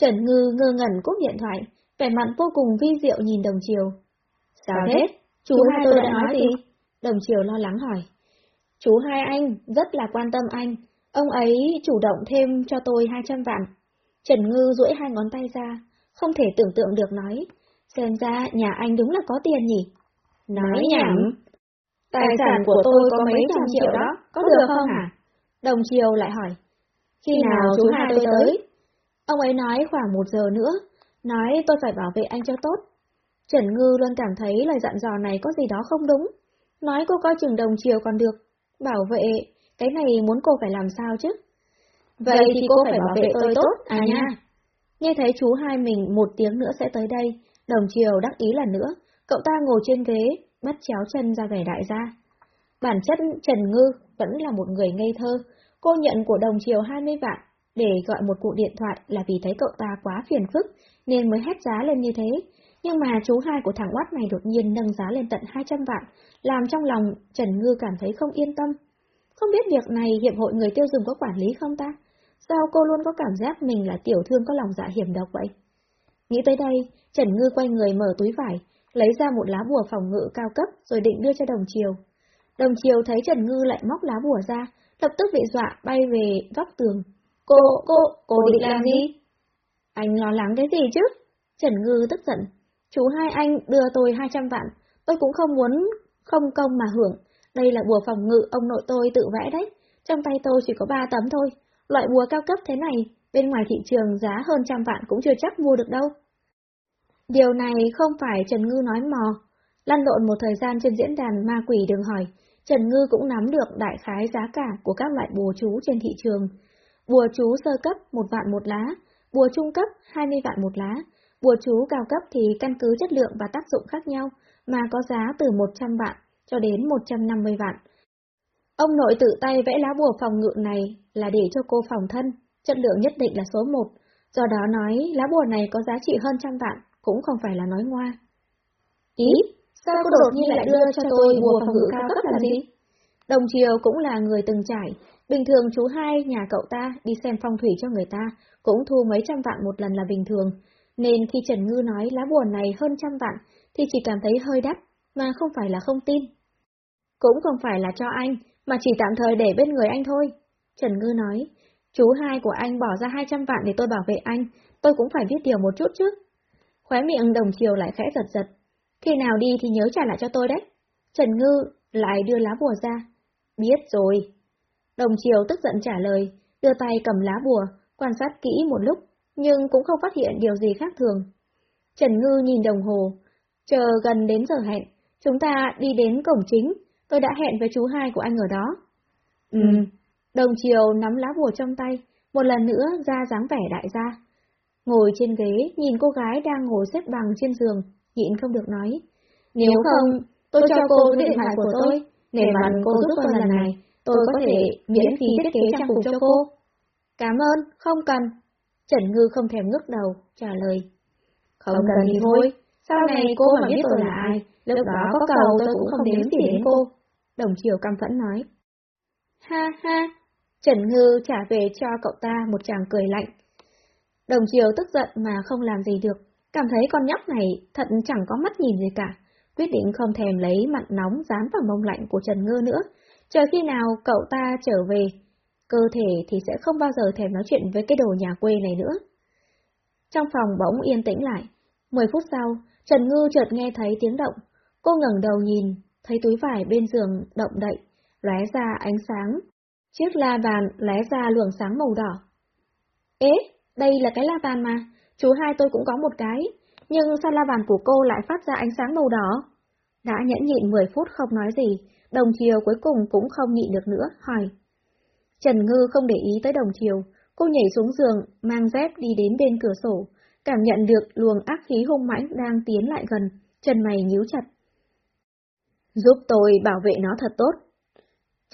Trần Ngư ngơ ngẩn cúp điện thoại, vẻ mặt vô cùng vi diệu nhìn Đồng Chiều. Sao thế? Chú, Chú hai tôi đã nói gì? Đồng Chiều lo lắng hỏi. Chú hai anh rất là quan tâm anh, ông ấy chủ động thêm cho tôi 200 vạn. Trần Ngư duỗi hai ngón tay ra, không thể tưởng tượng được nói, xem ra nhà anh đúng là có tiền nhỉ. Nói nhảm. Tài sản của tôi có mấy trăm triệu đó, có được không hả? Đồng Chiều lại hỏi. Khi nào chú hai tôi tới? Ông ấy nói khoảng một giờ nữa, nói tôi phải bảo vệ anh cho tốt. Trần Ngư luôn cảm thấy lời dặn dò này có gì đó không đúng. Nói cô coi chừng đồng chiều còn được, bảo vệ, cái này muốn cô phải làm sao chứ? Vậy, Vậy thì cô phải bảo vệ tôi tốt, à nha. Nghe thấy chú hai mình một tiếng nữa sẽ tới đây, đồng chiều đắc ý lần nữa, cậu ta ngồi trên ghế, bắt chéo chân ra vẻ đại gia. Bản chất Trần Ngư vẫn là một người ngây thơ, cô nhận của đồng chiều 20 vạn để gọi một cuộc điện thoại là vì thấy cậu ta quá phiền phức nên mới hét giá lên như thế. Nhưng mà chú hai của thằng Watt này đột nhiên nâng giá lên tận 200 vạn, làm trong lòng Trần Ngư cảm thấy không yên tâm. Không biết việc này Hiệp hội Người tiêu dùng có quản lý không ta? Sao cô luôn có cảm giác mình là tiểu thương có lòng dạ hiểm độc vậy? Nghĩ tới đây, Trần Ngư quay người mở túi vải, lấy ra một lá bùa phòng ngự cao cấp rồi định đưa cho Đồng Chiều. Đồng Chiều thấy Trần Ngư lại móc lá bùa ra, lập tức bị dọa bay về góc tường. Cô, cô, cô định làm gì? Anh lo lắng cái gì chứ? Trần Ngư tức giận. Chú hai anh đưa tôi 200 vạn, tôi cũng không muốn không công mà hưởng. Đây là bùa phòng ngự ông nội tôi tự vẽ đấy. Trong tay tôi chỉ có 3 tấm thôi. Loại bùa cao cấp thế này, bên ngoài thị trường giá hơn trăm vạn cũng chưa chắc mua được đâu. Điều này không phải Trần Ngư nói mò. Lăn lộn một thời gian trên diễn đàn ma quỷ đừng hỏi, Trần Ngư cũng nắm được đại khái giá cả của các loại bùa chú trên thị trường. Bùa chú sơ cấp một vạn một lá, bùa trung cấp 20 vạn một lá, bùa chú cao cấp thì căn cứ chất lượng và tác dụng khác nhau mà có giá từ 100 vạn cho đến 150 vạn. Ông nội tự tay vẽ lá bùa phòng ngự này là để cho cô phòng thân, chất lượng nhất định là số 1, do đó nói lá bùa này có giá trị hơn trăm vạn, cũng không phải là nói ngoa. Ý, sao cô đột nhiên lại đưa cho tôi bùa phòng ngự cao cấp là gì? Đồng Triều cũng là người từng trải, bình thường chú hai nhà cậu ta đi xem phong thủy cho người ta, cũng thu mấy trăm vạn một lần là bình thường, nên khi Trần Ngư nói lá bùa này hơn trăm vạn thì chỉ cảm thấy hơi đắt, mà không phải là không tin. Cũng không phải là cho anh, mà chỉ tạm thời để bên người anh thôi. Trần Ngư nói, chú hai của anh bỏ ra 200 vạn để tôi bảo vệ anh, tôi cũng phải biết điều một chút chứ. Khóe miệng đồng chiều lại khẽ giật giật. Khi nào đi thì nhớ trả lại cho tôi đấy. Trần Ngư lại đưa lá bùa ra. Biết rồi. Đồng chiều tức giận trả lời, đưa tay cầm lá bùa, quan sát kỹ một lúc, nhưng cũng không phát hiện điều gì khác thường. Trần Ngư nhìn đồng hồ, chờ gần đến giờ hẹn, chúng ta đi đến cổng chính, tôi đã hẹn với chú hai của anh ở đó. Ừ, đồng chiều nắm lá bùa trong tay, một lần nữa ra dáng vẻ đại gia. Ngồi trên ghế, nhìn cô gái đang ngồi xếp bằng trên giường, nhịn không được nói. Nếu không, tôi cho cô điện thoại của tôi, để mặt cô giúp tôi lần này, tôi có thể miễn phí thiết kế trang phục cho cô. Cảm ơn, không cần. Trần Ngư không thèm ngước đầu, trả lời. Không cần thì thôi, sau này cô mà biết tôi là ai, lúc đó có cầu tôi cũng không đếm gì đến cô. Đồng Chiều căm phẫn nói. Ha ha, Trần Ngư trả về cho cậu ta một chàng cười lạnh. Đồng Chiều tức giận mà không làm gì được, cảm thấy con nhóc này thật chẳng có mắt nhìn gì cả, quyết định không thèm lấy mặn nóng dán vào mông lạnh của Trần Ngư nữa, chờ khi nào cậu ta trở về, cơ thể thì sẽ không bao giờ thèm nói chuyện với cái đồ nhà quê này nữa. Trong phòng bỗng yên tĩnh lại, mười phút sau, Trần Ngư chợt nghe thấy tiếng động, cô ngẩng đầu nhìn, thấy túi vải bên giường động đậy, lóe ra ánh sáng. Chiếc la bàn lóe ra luồng sáng màu đỏ. Ế, đây là cái la bàn mà, chú hai tôi cũng có một cái, nhưng sao la bàn của cô lại phát ra ánh sáng màu đỏ? Đã nhẫn nhịn 10 phút không nói gì, đồng chiều cuối cùng cũng không nhịn được nữa, hỏi. Trần Ngư không để ý tới đồng chiều, cô nhảy xuống giường, mang dép đi đến bên cửa sổ, cảm nhận được luồng ác khí hung mãnh đang tiến lại gần, chân mày nhíu chặt. Giúp tôi bảo vệ nó thật tốt.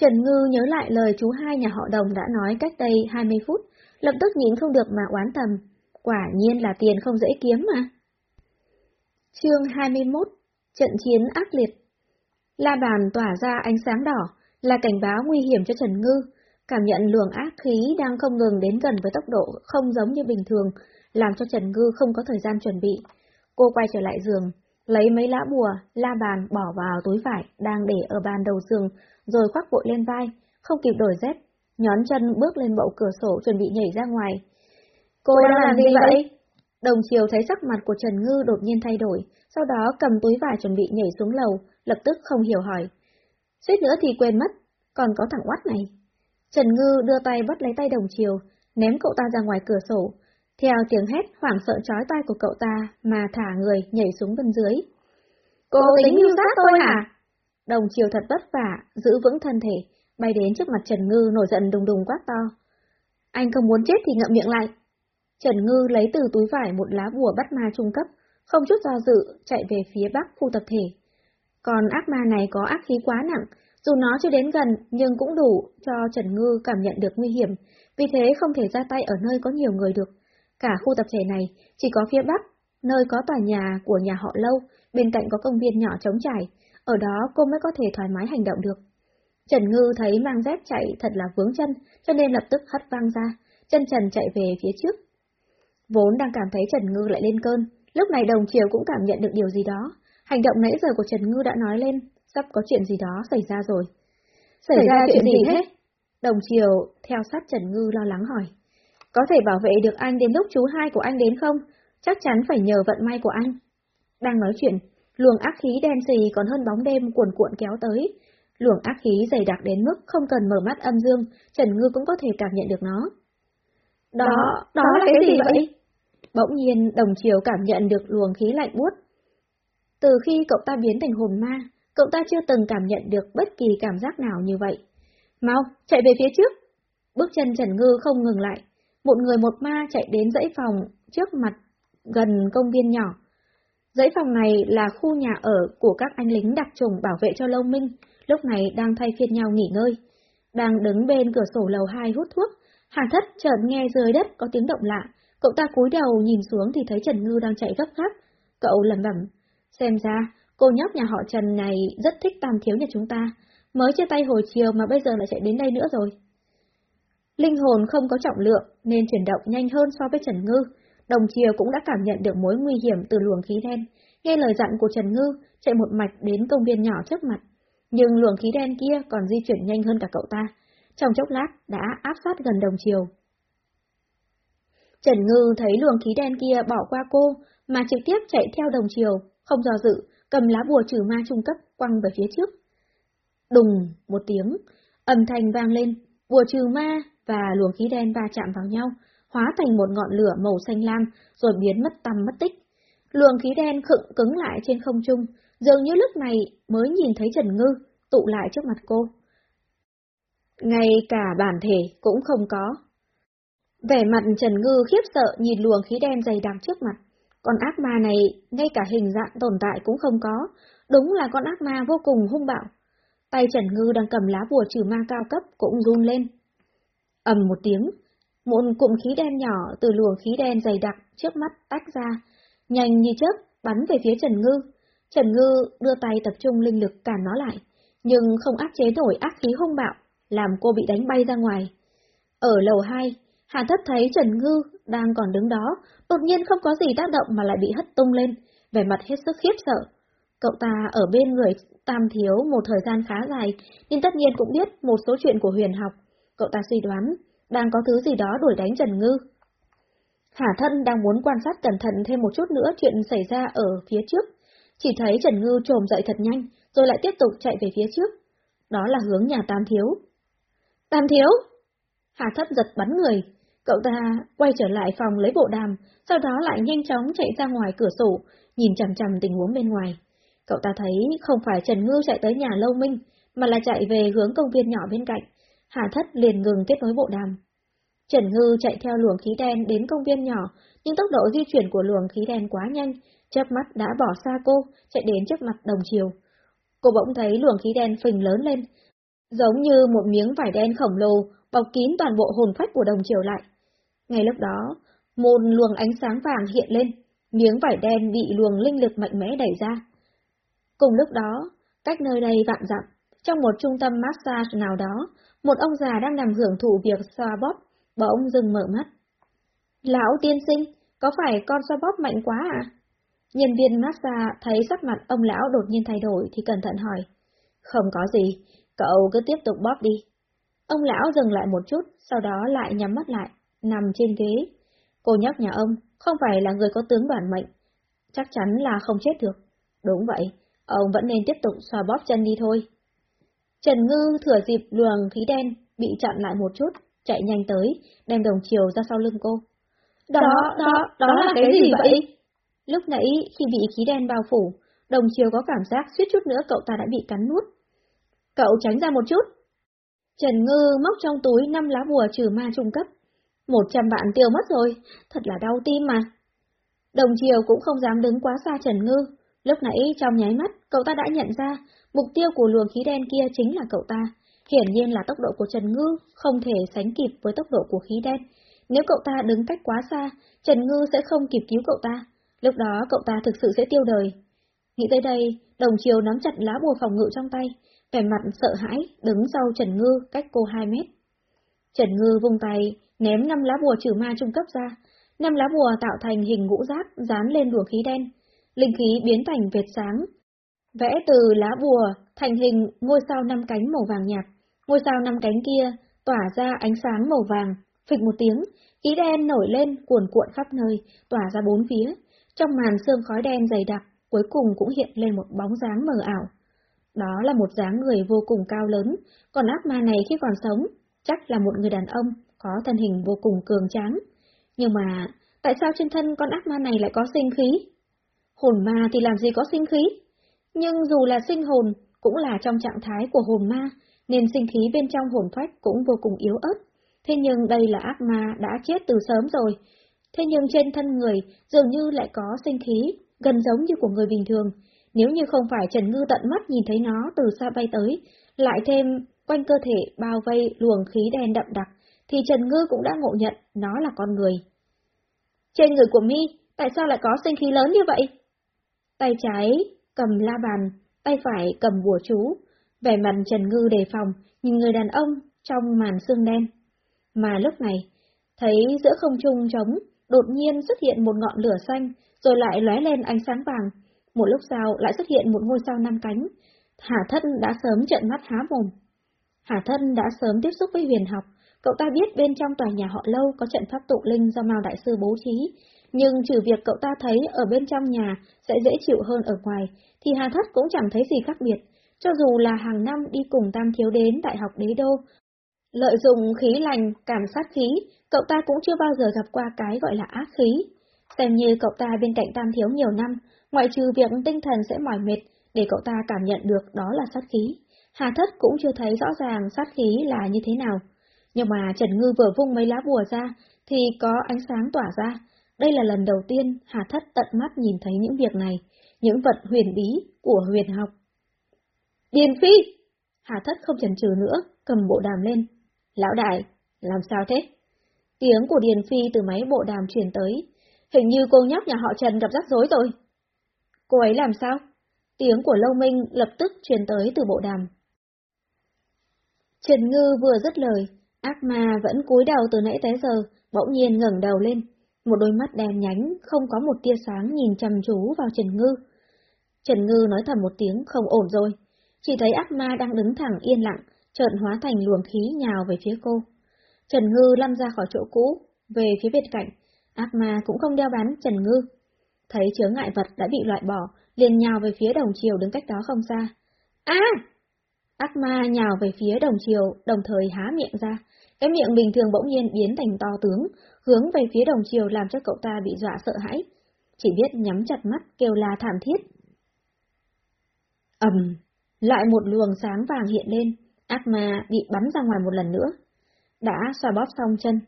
Trần Ngư nhớ lại lời chú hai nhà họ đồng đã nói cách đây 20 phút, lập tức nhịn không được mà oán thầm. Quả nhiên là tiền không dễ kiếm mà. Chương 21 Trận chiến ác liệt La bàn tỏa ra ánh sáng đỏ, là cảnh báo nguy hiểm cho Trần Ngư, cảm nhận luồng ác khí đang không ngừng đến gần với tốc độ không giống như bình thường, làm cho Trần Ngư không có thời gian chuẩn bị. Cô quay trở lại giường, lấy mấy lá bùa, la bàn bỏ vào túi vải đang để ở bàn đầu giường, rồi khoác vội lên vai, không kịp đổi dép, nhón chân bước lên bậu cửa sổ chuẩn bị nhảy ra ngoài. Cô, cô đang làm gì vậy? Đồng chiều thấy sắc mặt của Trần Ngư đột nhiên thay đổi, sau đó cầm túi vải chuẩn bị nhảy xuống lầu, lập tức không hiểu hỏi. Suýt nữa thì quên mất, còn có thằng oát này. Trần Ngư đưa tay bắt lấy tay đồng chiều, ném cậu ta ra ngoài cửa sổ, theo tiếng hét hoảng sợ chói tai của cậu ta mà thả người nhảy xuống bên dưới. Cô tính mưu sát tôi hả? Đồng chiều thật vất vả, giữ vững thân thể, bay đến trước mặt Trần Ngư nổi giận đùng đùng quát to. Anh không muốn chết thì ngậm miệng lại. Trần Ngư lấy từ túi vải một lá bùa bắt ma trung cấp, không chút do dự chạy về phía bắc khu tập thể. Còn ác ma này có ác khí quá nặng, dù nó chưa đến gần nhưng cũng đủ cho Trần Ngư cảm nhận được nguy hiểm, vì thế không thể ra tay ở nơi có nhiều người được. Cả khu tập thể này chỉ có phía bắc, nơi có tòa nhà của nhà họ lâu, bên cạnh có công viên nhỏ trống trải, ở đó cô mới có thể thoải mái hành động được. Trần Ngư thấy mang dép chạy thật là vướng chân, cho nên lập tức hất văng ra, chân trần chạy về phía trước. Vốn đang cảm thấy Trần Ngư lại lên cơn, lúc này đồng chiều cũng cảm nhận được điều gì đó. Hành động nãy giờ của Trần Ngư đã nói lên, sắp có chuyện gì đó xảy ra rồi. Xảy, xảy ra, ra chuyện gì hết? Đồng chiều theo sát Trần Ngư lo lắng hỏi. Có thể bảo vệ được anh đến lúc chú hai của anh đến không? Chắc chắn phải nhờ vận may của anh. Đang nói chuyện, luồng ác khí đen xì còn hơn bóng đêm cuồn cuộn kéo tới. Luồng ác khí dày đặc đến mức không cần mở mắt âm dương, Trần Ngư cũng có thể cảm nhận được nó. Đó, đó, là cái gì vậy? Bỗng nhiên đồng chiều cảm nhận được luồng khí lạnh buốt. Từ khi cậu ta biến thành hồn ma, cậu ta chưa từng cảm nhận được bất kỳ cảm giác nào như vậy. Mau, chạy về phía trước. Bước chân Trần Ngư không ngừng lại, một người một ma chạy đến dãy phòng trước mặt, gần công viên nhỏ. Dãy phòng này là khu nhà ở của các anh lính đặc trùng bảo vệ cho Lâu Minh, lúc này đang thay phiên nhau nghỉ ngơi. Đang đứng bên cửa sổ lầu 2 hút thuốc, Hàn thất chợt nghe dưới đất có tiếng động lạ, cậu ta cúi đầu nhìn xuống thì thấy Trần Ngư đang chạy gấp gáp. Cậu lẩm bẩm, xem ra cô nhóc nhà họ Trần này rất thích tam thiếu nhà chúng ta, mới chia tay hồi chiều mà bây giờ lại chạy đến đây nữa rồi. Linh hồn không có trọng lượng nên chuyển động nhanh hơn so với Trần Ngư. Đồng chiều cũng đã cảm nhận được mối nguy hiểm từ luồng khí đen. Nghe lời dặn của Trần Ngư, chạy một mạch đến công viên nhỏ trước mặt. Nhưng luồng khí đen kia còn di chuyển nhanh hơn cả cậu ta. Trong chốc lát đã áp sát gần đồng chiều. Trần Ngư thấy luồng khí đen kia bỏ qua cô, mà trực tiếp chạy theo đồng chiều, không do dự, cầm lá bùa trừ ma trung cấp quăng về phía trước. Đùng, một tiếng, âm thanh vang lên, bùa trừ ma và luồng khí đen va chạm vào nhau, hóa thành một ngọn lửa màu xanh lam, rồi biến mất tăm mất tích. Luồng khí đen khựng cứng lại trên không trung, dường như lúc này mới nhìn thấy Trần Ngư, tụ lại trước mặt cô. Ngay cả bản thể cũng không có. Vẻ mặt Trần Ngư khiếp sợ nhìn luồng khí đen dày đặc trước mặt. Con ác ma này, ngay cả hình dạng tồn tại cũng không có, đúng là con ác ma vô cùng hung bạo. Tay Trần Ngư đang cầm lá bùa trừ ma cao cấp cũng run lên ầm một tiếng, một cụm khí đen nhỏ từ luồng khí đen dày đặc trước mắt tách ra, nhanh như chớp bắn về phía Trần Ngư. Trần Ngư đưa tay tập trung linh lực cản nó lại, nhưng không áp chế nổi ác khí hung bạo, làm cô bị đánh bay ra ngoài. Ở lầu 2, Hà Thất thấy Trần Ngư đang còn đứng đó, đột nhiên không có gì tác động mà lại bị hất tung lên, vẻ mặt hết sức khiếp sợ. Cậu ta ở bên người Tam Thiếu một thời gian khá dài, nhưng tất nhiên cũng biết một số chuyện của huyền học. Cậu ta suy đoán, đang có thứ gì đó đuổi đánh Trần Ngư. Hà Thân đang muốn quan sát cẩn thận thêm một chút nữa chuyện xảy ra ở phía trước. Chỉ thấy Trần Ngư trồm dậy thật nhanh, rồi lại tiếp tục chạy về phía trước. Đó là hướng nhà Tam Thiếu. Tam Thiếu! Hà Thất giật bắn người. Cậu ta quay trở lại phòng lấy bộ đàm, sau đó lại nhanh chóng chạy ra ngoài cửa sổ, nhìn chằm chằm tình huống bên ngoài. Cậu ta thấy không phải Trần Ngư chạy tới nhà Lâu Minh, mà là chạy về hướng công viên nhỏ bên cạnh. Hà Thất liền ngừng kết nối bộ đàm. Trần Ngư chạy theo luồng khí đen đến công viên nhỏ, nhưng tốc độ di chuyển của luồng khí đen quá nhanh, chớp mắt đã bỏ xa cô, chạy đến trước mặt đồng chiều. Cô bỗng thấy luồng khí đen phình lớn lên, giống như một miếng vải đen khổng lồ bọc kín toàn bộ hồn phách của đồng chiều lại. Ngay lúc đó, một luồng ánh sáng vàng hiện lên, miếng vải đen bị luồng linh lực mạnh mẽ đẩy ra. Cùng lúc đó, cách nơi đây vạn dặm, trong một trung tâm massage nào đó, một ông già đang nằm hưởng thụ việc xoa bóp, bỗng dừng mở mắt. Lão tiên sinh, có phải con xoa bóp mạnh quá à? Nhân viên massage thấy sắc mặt ông lão đột nhiên thay đổi thì cẩn thận hỏi. Không có gì, cậu cứ tiếp tục bóp đi. Ông lão dừng lại một chút, sau đó lại nhắm mắt lại, nằm trên ghế. Cô nhóc nhà ông, không phải là người có tướng đoàn mệnh. Chắc chắn là không chết được. Đúng vậy, ông vẫn nên tiếp tục xoa bóp chân đi thôi. Trần Ngư thừa dịp luồng khí đen bị chặn lại một chút, chạy nhanh tới, đem đồng chiều ra sau lưng cô. Đó, đó, đó, đó là cái gì vậy? Lúc nãy khi bị khí đen bao phủ, đồng chiều có cảm giác suýt chút nữa cậu ta đã bị cắn nuốt. Cậu tránh ra một chút. Trần Ngư móc trong túi năm lá bùa trừ ma trung cấp. Một trăm vạn tiêu mất rồi, thật là đau tim mà. Đồng chiều cũng không dám đứng quá xa Trần Ngư, lúc nãy trong nháy mắt cậu ta đã nhận ra mục tiêu của luồng khí đen kia chính là cậu ta. Hiển nhiên là tốc độ của Trần Ngư không thể sánh kịp với tốc độ của khí đen. Nếu cậu ta đứng cách quá xa, Trần Ngư sẽ không kịp cứu cậu ta. Lúc đó cậu ta thực sự sẽ tiêu đời. Nghĩ tới đây, đồng chiều nắm chặt lá bùa phòng ngự trong tay, vẻ mặt sợ hãi, đứng sau Trần Ngư cách cô 2 mét. Trần Ngư vung tay, ném năm lá bùa trừ ma trung cấp ra, năm lá bùa tạo thành hình ngũ giác dán lên luồng khí đen, linh khí biến thành vệt sáng. Vẽ từ lá bùa thành hình ngôi sao năm cánh màu vàng nhạt, ngôi sao năm cánh kia tỏa ra ánh sáng màu vàng, phịch một tiếng, khí đen nổi lên cuồn cuộn khắp nơi, tỏa ra bốn phía, trong màn sương khói đen dày đặc, cuối cùng cũng hiện lên một bóng dáng mờ ảo. Đó là một dáng người vô cùng cao lớn, còn ác ma này khi còn sống, chắc là một người đàn ông, có thân hình vô cùng cường tráng. Nhưng mà, tại sao trên thân con ác ma này lại có sinh khí? Hồn ma thì làm gì có sinh khí? Nhưng dù là sinh hồn, cũng là trong trạng thái của hồn ma, nên sinh khí bên trong hồn phách cũng vô cùng yếu ớt. Thế nhưng đây là ác ma đã chết từ sớm rồi. Thế nhưng trên thân người dường như lại có sinh khí, gần giống như của người bình thường. Nếu như không phải Trần Ngư tận mắt nhìn thấy nó từ xa bay tới, lại thêm quanh cơ thể bao vây luồng khí đen đậm đặc, thì Trần Ngư cũng đã ngộ nhận nó là con người. Trên người của mi, tại sao lại có sinh khí lớn như vậy? Tay trái cầm la bàn, tay phải cầm bùa chú, vẻ mặt Trần Ngư đề phòng, nhìn người đàn ông trong màn xương đen. Mà lúc này, thấy giữa không trung trống, đột nhiên xuất hiện một ngọn lửa xanh, rồi lại lóe lên ánh sáng vàng. Một lúc sau lại xuất hiện một ngôi sao năm cánh. Hà Thân đã sớm trợn mắt há mồm. Hà Thân đã sớm tiếp xúc với huyền học, cậu ta biết bên trong tòa nhà họ lâu có trận pháp tụ linh do Mao Đại Sư bố trí, nhưng trừ việc cậu ta thấy ở bên trong nhà sẽ dễ chịu hơn ở ngoài, thì Hà Thất cũng chẳng thấy gì khác biệt, cho dù là hàng năm đi cùng Tam Thiếu đến Đại học Đế Đô. Lợi dụng khí lành, cảm sát khí, cậu ta cũng chưa bao giờ gặp qua cái gọi là ác khí. Xem như cậu ta bên cạnh Tam Thiếu nhiều năm, ngoại trừ việc tinh thần sẽ mỏi mệt, để cậu ta cảm nhận được đó là sát khí. Hà Thất cũng chưa thấy rõ ràng sát khí là như thế nào. Nhưng mà Trần Ngư vừa vung mấy lá bùa ra, thì có ánh sáng tỏa ra. Đây là lần đầu tiên Hà Thất tận mắt nhìn thấy những việc này, những vật huyền bí của huyền học. Điền Phi! Hà Thất không chần chừ nữa, cầm bộ đàm lên. Lão đại, làm sao thế? Tiếng của Điền Phi từ máy bộ đàm truyền tới. Hình như cô nhóc nhà họ Trần gặp rắc rối rồi. Cô ấy làm sao? Tiếng của Lâu Minh lập tức truyền tới từ bộ đàm. Trần Ngư vừa dứt lời, ác ma vẫn cúi đầu từ nãy tới giờ, bỗng nhiên ngẩng đầu lên, một đôi mắt đen nhánh, không có một tia sáng nhìn chăm chú vào Trần Ngư. Trần Ngư nói thầm một tiếng không ổn rồi, chỉ thấy ác ma đang đứng thẳng yên lặng, trợn hóa thành luồng khí nhào về phía cô. Trần Ngư lăn ra khỏi chỗ cũ, về phía bên cạnh, ác ma cũng không đeo bán Trần Ngư. Thấy chướng ngại vật đã bị loại bỏ, liền nhào về phía đồng chiều đứng cách đó không xa. A! Ác ma nhào về phía đồng chiều, đồng thời há miệng ra. Cái miệng bình thường bỗng nhiên biến thành to tướng, hướng về phía đồng chiều làm cho cậu ta bị dọa sợ hãi. Chỉ biết nhắm chặt mắt kêu la thảm thiết. ầm, lại một luồng sáng vàng hiện lên, ác ma bị bắn ra ngoài một lần nữa. Đã xoa bóp xong chân,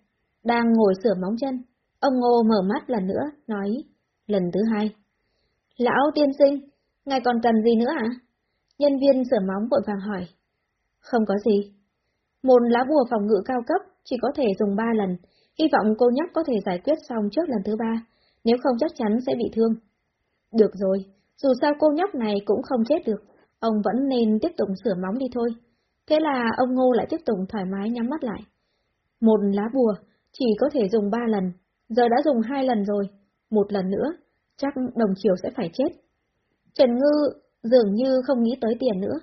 đang ngồi sửa móng chân, ông Ngô mở mắt lần nữa, nói, lần thứ hai. Lão tiên sinh, ngài còn cần gì nữa ạ? Nhân viên sửa móng vội vàng hỏi. Không có gì. Một lá bùa phòng ngự cao cấp chỉ có thể dùng ba lần, hy vọng cô nhóc có thể giải quyết xong trước lần thứ ba, nếu không chắc chắn sẽ bị thương. Được rồi, dù sao cô nhóc này cũng không chết được, ông vẫn nên tiếp tục sửa móng đi thôi. Thế là ông Ngô lại tiếp tục thoải mái nhắm mắt lại. Một lá bùa chỉ có thể dùng ba lần, giờ đã dùng hai lần rồi, một lần nữa, chắc đồng chiều sẽ phải chết. Trần Ngư dường như không nghĩ tới tiền nữa,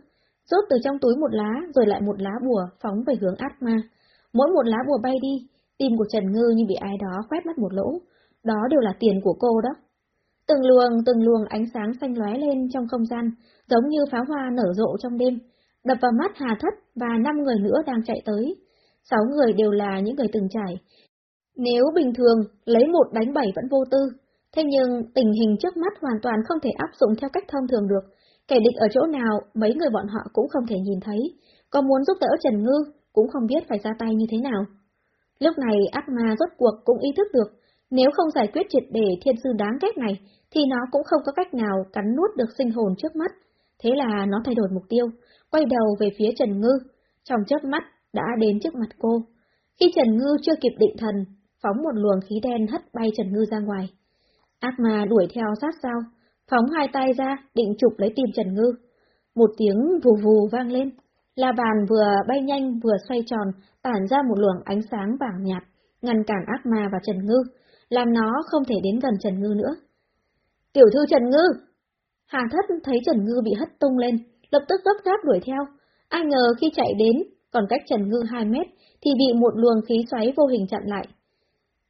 rút từ trong túi một lá rồi lại một lá bùa phóng về hướng ác ma. Mỗi một lá bùa bay đi, tim của Trần Ngư như bị ai đó khoét mất một lỗ, đó đều là tiền của cô đó. Từng luồng từng luồng ánh sáng xanh lóe lên trong không gian, giống như pháo hoa nở rộ trong đêm, đập vào mắt Hà Thất và năm người nữa đang chạy tới. Sáu người đều là những người từng trải. Nếu bình thường, lấy một đánh bảy vẫn vô tư, thế nhưng tình hình trước mắt hoàn toàn không thể áp dụng theo cách thông thường được. Kẻ địch ở chỗ nào, mấy người bọn họ cũng không thể nhìn thấy, có muốn giúp đỡ Trần Ngư, cũng không biết phải ra tay như thế nào. Lúc này ác ma rốt cuộc cũng ý thức được, nếu không giải quyết triệt để thiên sư đáng ghét này, thì nó cũng không có cách nào cắn nuốt được sinh hồn trước mắt. Thế là nó thay đổi mục tiêu, quay đầu về phía Trần Ngư, trong chớp mắt đã đến trước mặt cô. Khi Trần Ngư chưa kịp định thần, phóng một luồng khí đen hất bay Trần Ngư ra ngoài. Ác ma đuổi theo sát sao, phóng hai tay ra định chụp lấy tim Trần Ngư. Một tiếng vù vù vang lên, la bàn vừa bay nhanh vừa xoay tròn, tản ra một luồng ánh sáng vàng nhạt, ngăn cản ác ma và Trần Ngư, làm nó không thể đến gần Trần Ngư nữa. Tiểu thư Trần Ngư! Hà thất thấy Trần Ngư bị hất tung lên, lập tức gấp gáp đuổi theo. Ai ngờ khi chạy đến, còn cách Trần Ngư 2 mét, thì bị một luồng khí xoáy vô hình chặn lại.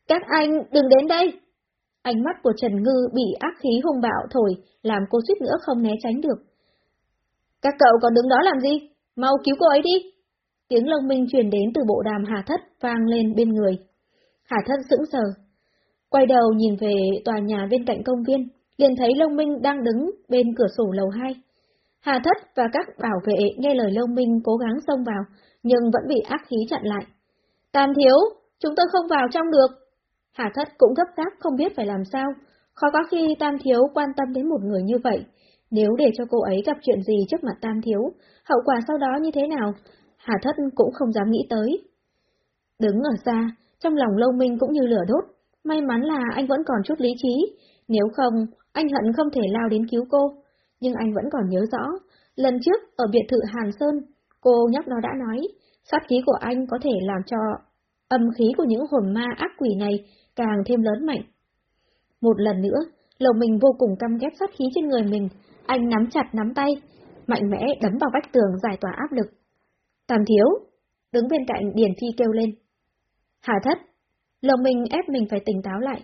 Các anh, đừng đến đây! Ánh mắt của Trần Ngư bị ác khí hung bạo thổi, làm cô suýt nữa không né tránh được. Các cậu còn đứng đó làm gì? Mau cứu cô ấy đi! Tiếng lông minh truyền đến từ bộ đàm Hà Thất vang lên bên người. Hà Thất sững sờ. Quay đầu nhìn về tòa nhà bên cạnh công viên, liền thấy Long Minh đang đứng bên cửa sổ lầu 2. Hà Thất và các bảo vệ nghe lời Long Minh cố gắng xông vào, nhưng vẫn bị ác khí chặn lại. Tam thiếu, chúng tôi không vào trong được. Hà Thất cũng gấp gáp không biết phải làm sao, khó có khi Tam thiếu quan tâm đến một người như vậy. Nếu để cho cô ấy gặp chuyện gì trước mặt Tam thiếu, hậu quả sau đó như thế nào, Hà Thất cũng không dám nghĩ tới. Đứng ở xa, trong lòng Lâu Minh cũng như lửa đốt, may mắn là anh vẫn còn chút lý trí, nếu không, anh hận không thể lao đến cứu cô. Nhưng anh vẫn còn nhớ rõ, lần trước ở biệt thự Hàn Sơn, cô nhóc nó đã nói, sát khí của anh có thể làm cho âm khí của những hồn ma ác quỷ này càng thêm lớn mạnh. Một lần nữa, lầu mình vô cùng căm ghét sát khí trên người mình, anh nắm chặt nắm tay, mạnh mẽ đấm vào vách tường giải tỏa áp lực. Tam thiếu, đứng bên cạnh Điền Phi kêu lên. Hà thất, lầu mình ép mình phải tỉnh táo lại,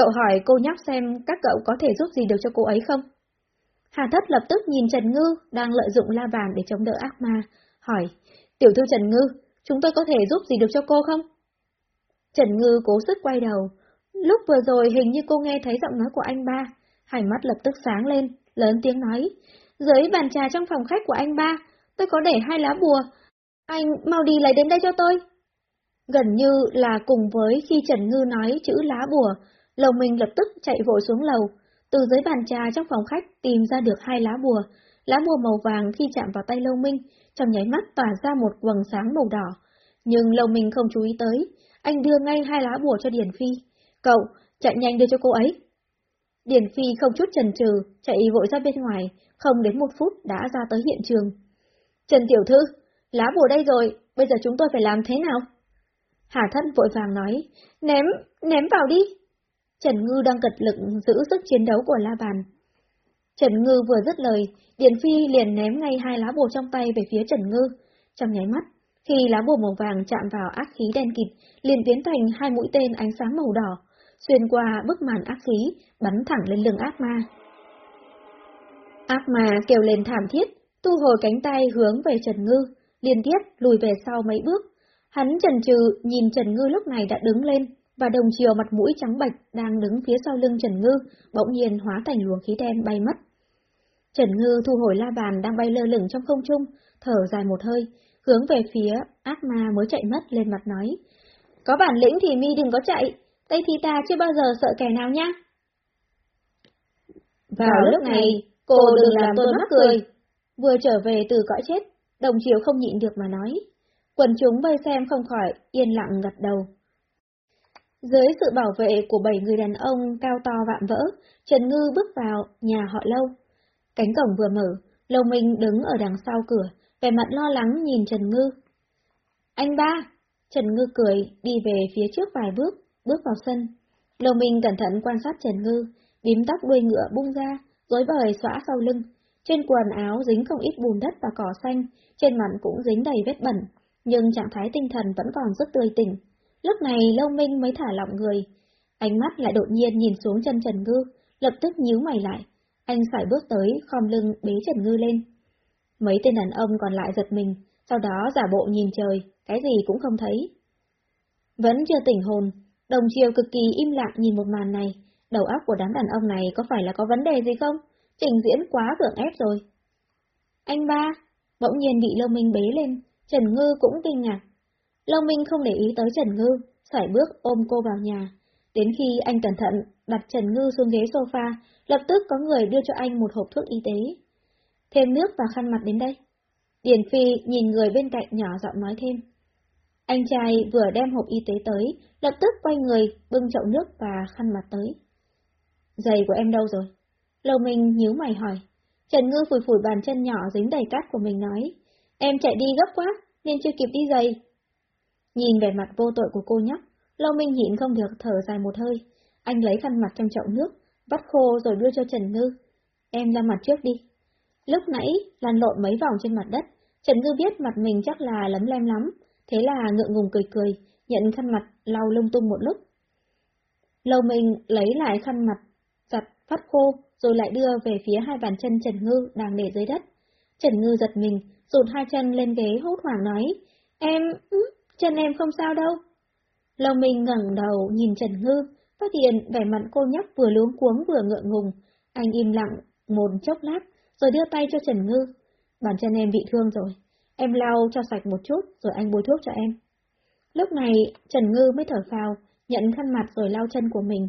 Cậu hỏi cô nhóc xem các cậu có thể giúp gì được cho cô ấy không? Hà thất lập tức nhìn Trần Ngư đang lợi dụng la bàn để chống đỡ ác ma, hỏi, tiểu thư Trần Ngư, chúng tôi có thể giúp gì được cho cô không? Trần Ngư cố sức quay đầu, lúc vừa rồi hình như cô nghe thấy giọng nói của anh ba, hai mắt lập tức sáng lên, lớn tiếng nói, dưới bàn trà trong phòng khách của anh ba, tôi có để hai lá bùa, anh mau đi lấy đến đây cho tôi. Gần như là cùng với khi Trần Ngư nói chữ lá bùa, lồng mình lập tức chạy vội xuống lầu, từ dưới bàn trà trong phòng khách tìm ra được hai lá bùa. Lá bùa màu vàng khi chạm vào tay Lâu Minh, trong nháy mắt tỏa ra một quầng sáng màu đỏ. Nhưng Lâu Minh không chú ý tới, anh đưa ngay hai lá bùa cho Điền Phi. Cậu, chạy nhanh đưa cho cô ấy. Điền Phi không chút chần chừ, chạy vội ra bên ngoài, không đến một phút đã ra tới hiện trường. Trần Tiểu Thư, lá bùa đây rồi, bây giờ chúng tôi phải làm thế nào? Hà thất vội vàng nói, ném, ném vào đi. Trần Ngư đang cật lực giữ sức chiến đấu của La Bàn. Trần Ngư vừa dứt lời, Điền Phi liền ném ngay hai lá bùa trong tay về phía Trần Ngư. Trong nháy mắt, khi lá bùa màu vàng chạm vào ác khí đen kịt, liền biến thành hai mũi tên ánh sáng màu đỏ, xuyên qua bức màn ác khí, bắn thẳng lên lưng ác ma. Ác ma kêu lên thảm thiết, tu hồi cánh tay hướng về Trần Ngư, liên tiếp lùi về sau mấy bước. Hắn trần trừ nhìn Trần Ngư lúc này đã đứng lên, và đồng chiều mặt mũi trắng bạch đang đứng phía sau lưng Trần Ngư, bỗng nhiên hóa thành luồng khí đen bay mất. Trần Ngư thu hồi la bàn đang bay lơ lửng trong không trung, thở dài một hơi, hướng về phía ác ma mới chạy mất lên mặt nói. Có bản lĩnh thì mi đừng có chạy, Tây Thi ta chưa bao giờ sợ kẻ nào nhá. Vào lúc này, cô đừng làm tôi mắc cười. Vừa trở về từ cõi chết, đồng chiều không nhịn được mà nói. Quần chúng vây xem không khỏi, yên lặng gật đầu. Dưới sự bảo vệ của bảy người đàn ông cao to vạm vỡ, Trần Ngư bước vào nhà họ Lâu. Cánh cổng vừa mở, Lâu Minh đứng ở đằng sau cửa, vẻ mặt lo lắng nhìn Trần Ngư. Anh ba! Trần Ngư cười, đi về phía trước vài bước, bước vào sân. Lâu Minh cẩn thận quan sát Trần Ngư, bím tóc đuôi ngựa bung ra, rối bời xõa sau lưng. Trên quần áo dính không ít bùn đất và cỏ xanh, trên mặt cũng dính đầy vết bẩn, nhưng trạng thái tinh thần vẫn còn rất tươi tỉnh. Lúc này Lâu Minh mới thả lỏng người, ánh mắt lại đột nhiên nhìn xuống chân Trần Ngư, lập tức nhíu mày lại. Anh phải bước tới, khom lưng bế Trần Ngư lên. Mấy tên đàn ông còn lại giật mình, sau đó giả bộ nhìn trời, cái gì cũng không thấy. Vẫn chưa tỉnh hồn, đồng chiều cực kỳ im lặng nhìn một màn này, đầu óc của đám đàn ông này có phải là có vấn đề gì không? Trình diễn quá vượng ép rồi. Anh ba, bỗng nhiên bị Lâu Minh bế lên, Trần Ngư cũng kinh ngạc. Lâu Minh không để ý tới Trần Ngư, sải bước ôm cô vào nhà. Đến khi anh cẩn thận đặt Trần Ngư xuống ghế sofa, lập tức có người đưa cho anh một hộp thuốc y tế. Thêm nước và khăn mặt đến đây. Điển Phi nhìn người bên cạnh nhỏ giọng nói thêm. Anh trai vừa đem hộp y tế tới, lập tức quay người, bưng chậu nước và khăn mặt tới. Giày của em đâu rồi? Lâu Minh nhíu mày hỏi. Trần Ngư phủi phủi bàn chân nhỏ dính đầy cát của mình nói. Em chạy đi gấp quá, nên chưa kịp đi giày. Nhìn vẻ mặt vô tội của cô nhóc, Lâu Minh nhịn không được thở dài một hơi. Anh lấy khăn mặt trong chậu nước, vắt khô rồi đưa cho Trần Ngư. Em ra mặt trước đi. Lúc nãy, lăn lộn mấy vòng trên mặt đất, Trần Ngư biết mặt mình chắc là lấm lem lắm, thế là ngượng ngùng cười cười, nhận khăn mặt lau lung tung một lúc. Lâu mình lấy lại khăn mặt, giặt, phát khô, rồi lại đưa về phía hai bàn chân Trần Ngư đang để dưới đất. Trần Ngư giật mình, rụt hai chân lên ghế hốt hoảng nói, em, ừ, chân em không sao đâu. Lâu mình ngẩng đầu nhìn Trần Ngư, phát hiện vẻ mặt cô nhóc vừa luống cuống vừa ngượng ngùng. Anh im lặng một chốc lát, rồi đưa tay cho Trần Ngư. Bàn chân em bị thương rồi, em lau cho sạch một chút rồi anh bôi thuốc cho em. Lúc này, Trần Ngư mới thở phào, nhận khăn mặt rồi lau chân của mình.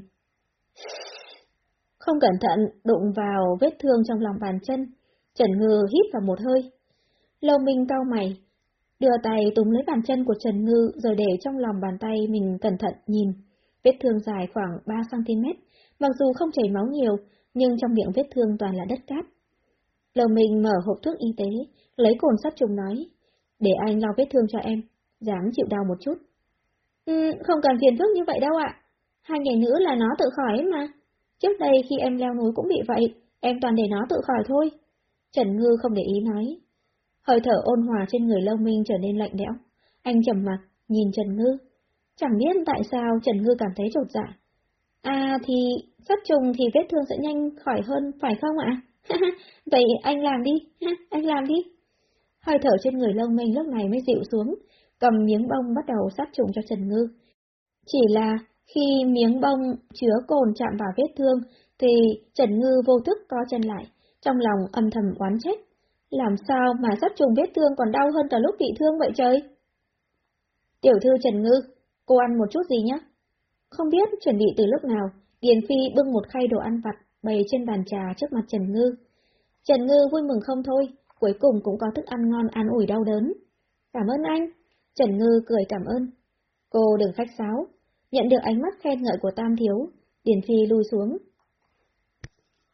Không cẩn thận, đụng vào vết thương trong lòng bàn chân, Trần Ngư hít vào một hơi. Lâu Minh cau mày, đưa tay túm lấy bàn chân của Trần Ngư rồi để trong lòng bàn tay mình cẩn thận nhìn. Vết thương dài khoảng 3cm, mặc dù không chảy máu nhiều, nhưng trong miệng vết thương toàn là đất cát. Lầu mình mở hộp thuốc y tế, lấy cồn sát trùng nói, để anh lau vết thương cho em, dám chịu đau một chút. Ừ, không cần phiền phức như vậy đâu ạ, hai ngày nữa là nó tự khỏi mà. Trước đây khi em leo núi cũng bị vậy, em toàn để nó tự khỏi thôi. Trần Ngư không để ý nói. Hơi thở ôn hòa trên người Lâu Minh trở nên lạnh lẽo. Anh trầm mặt, nhìn Trần Ngư. Chẳng biết tại sao Trần Ngư cảm thấy trột dạ. À thì, sát trùng thì vết thương sẽ nhanh khỏi hơn, phải không ạ? Vậy anh làm đi, anh làm đi. Hơi thở trên người Lâu Minh lúc này mới dịu xuống, cầm miếng bông bắt đầu sát trùng cho Trần Ngư. Chỉ là khi miếng bông chứa cồn chạm vào vết thương, thì Trần Ngư vô thức co chân lại, trong lòng âm thầm oán trách. Làm sao mà sát trùng vết thương còn đau hơn cả lúc bị thương vậy trời? Tiểu thư Trần Ngư, cô ăn một chút gì nhé? Không biết chuẩn bị từ lúc nào, Điền Phi bưng một khay đồ ăn vặt bày trên bàn trà trước mặt Trần Ngư. Trần Ngư vui mừng không thôi, cuối cùng cũng có thức ăn ngon an ủi đau đớn. Cảm ơn anh. Trần Ngư cười cảm ơn. Cô đừng khách sáo. Nhận được ánh mắt khen ngợi của Tam Thiếu, Điền Phi lui xuống,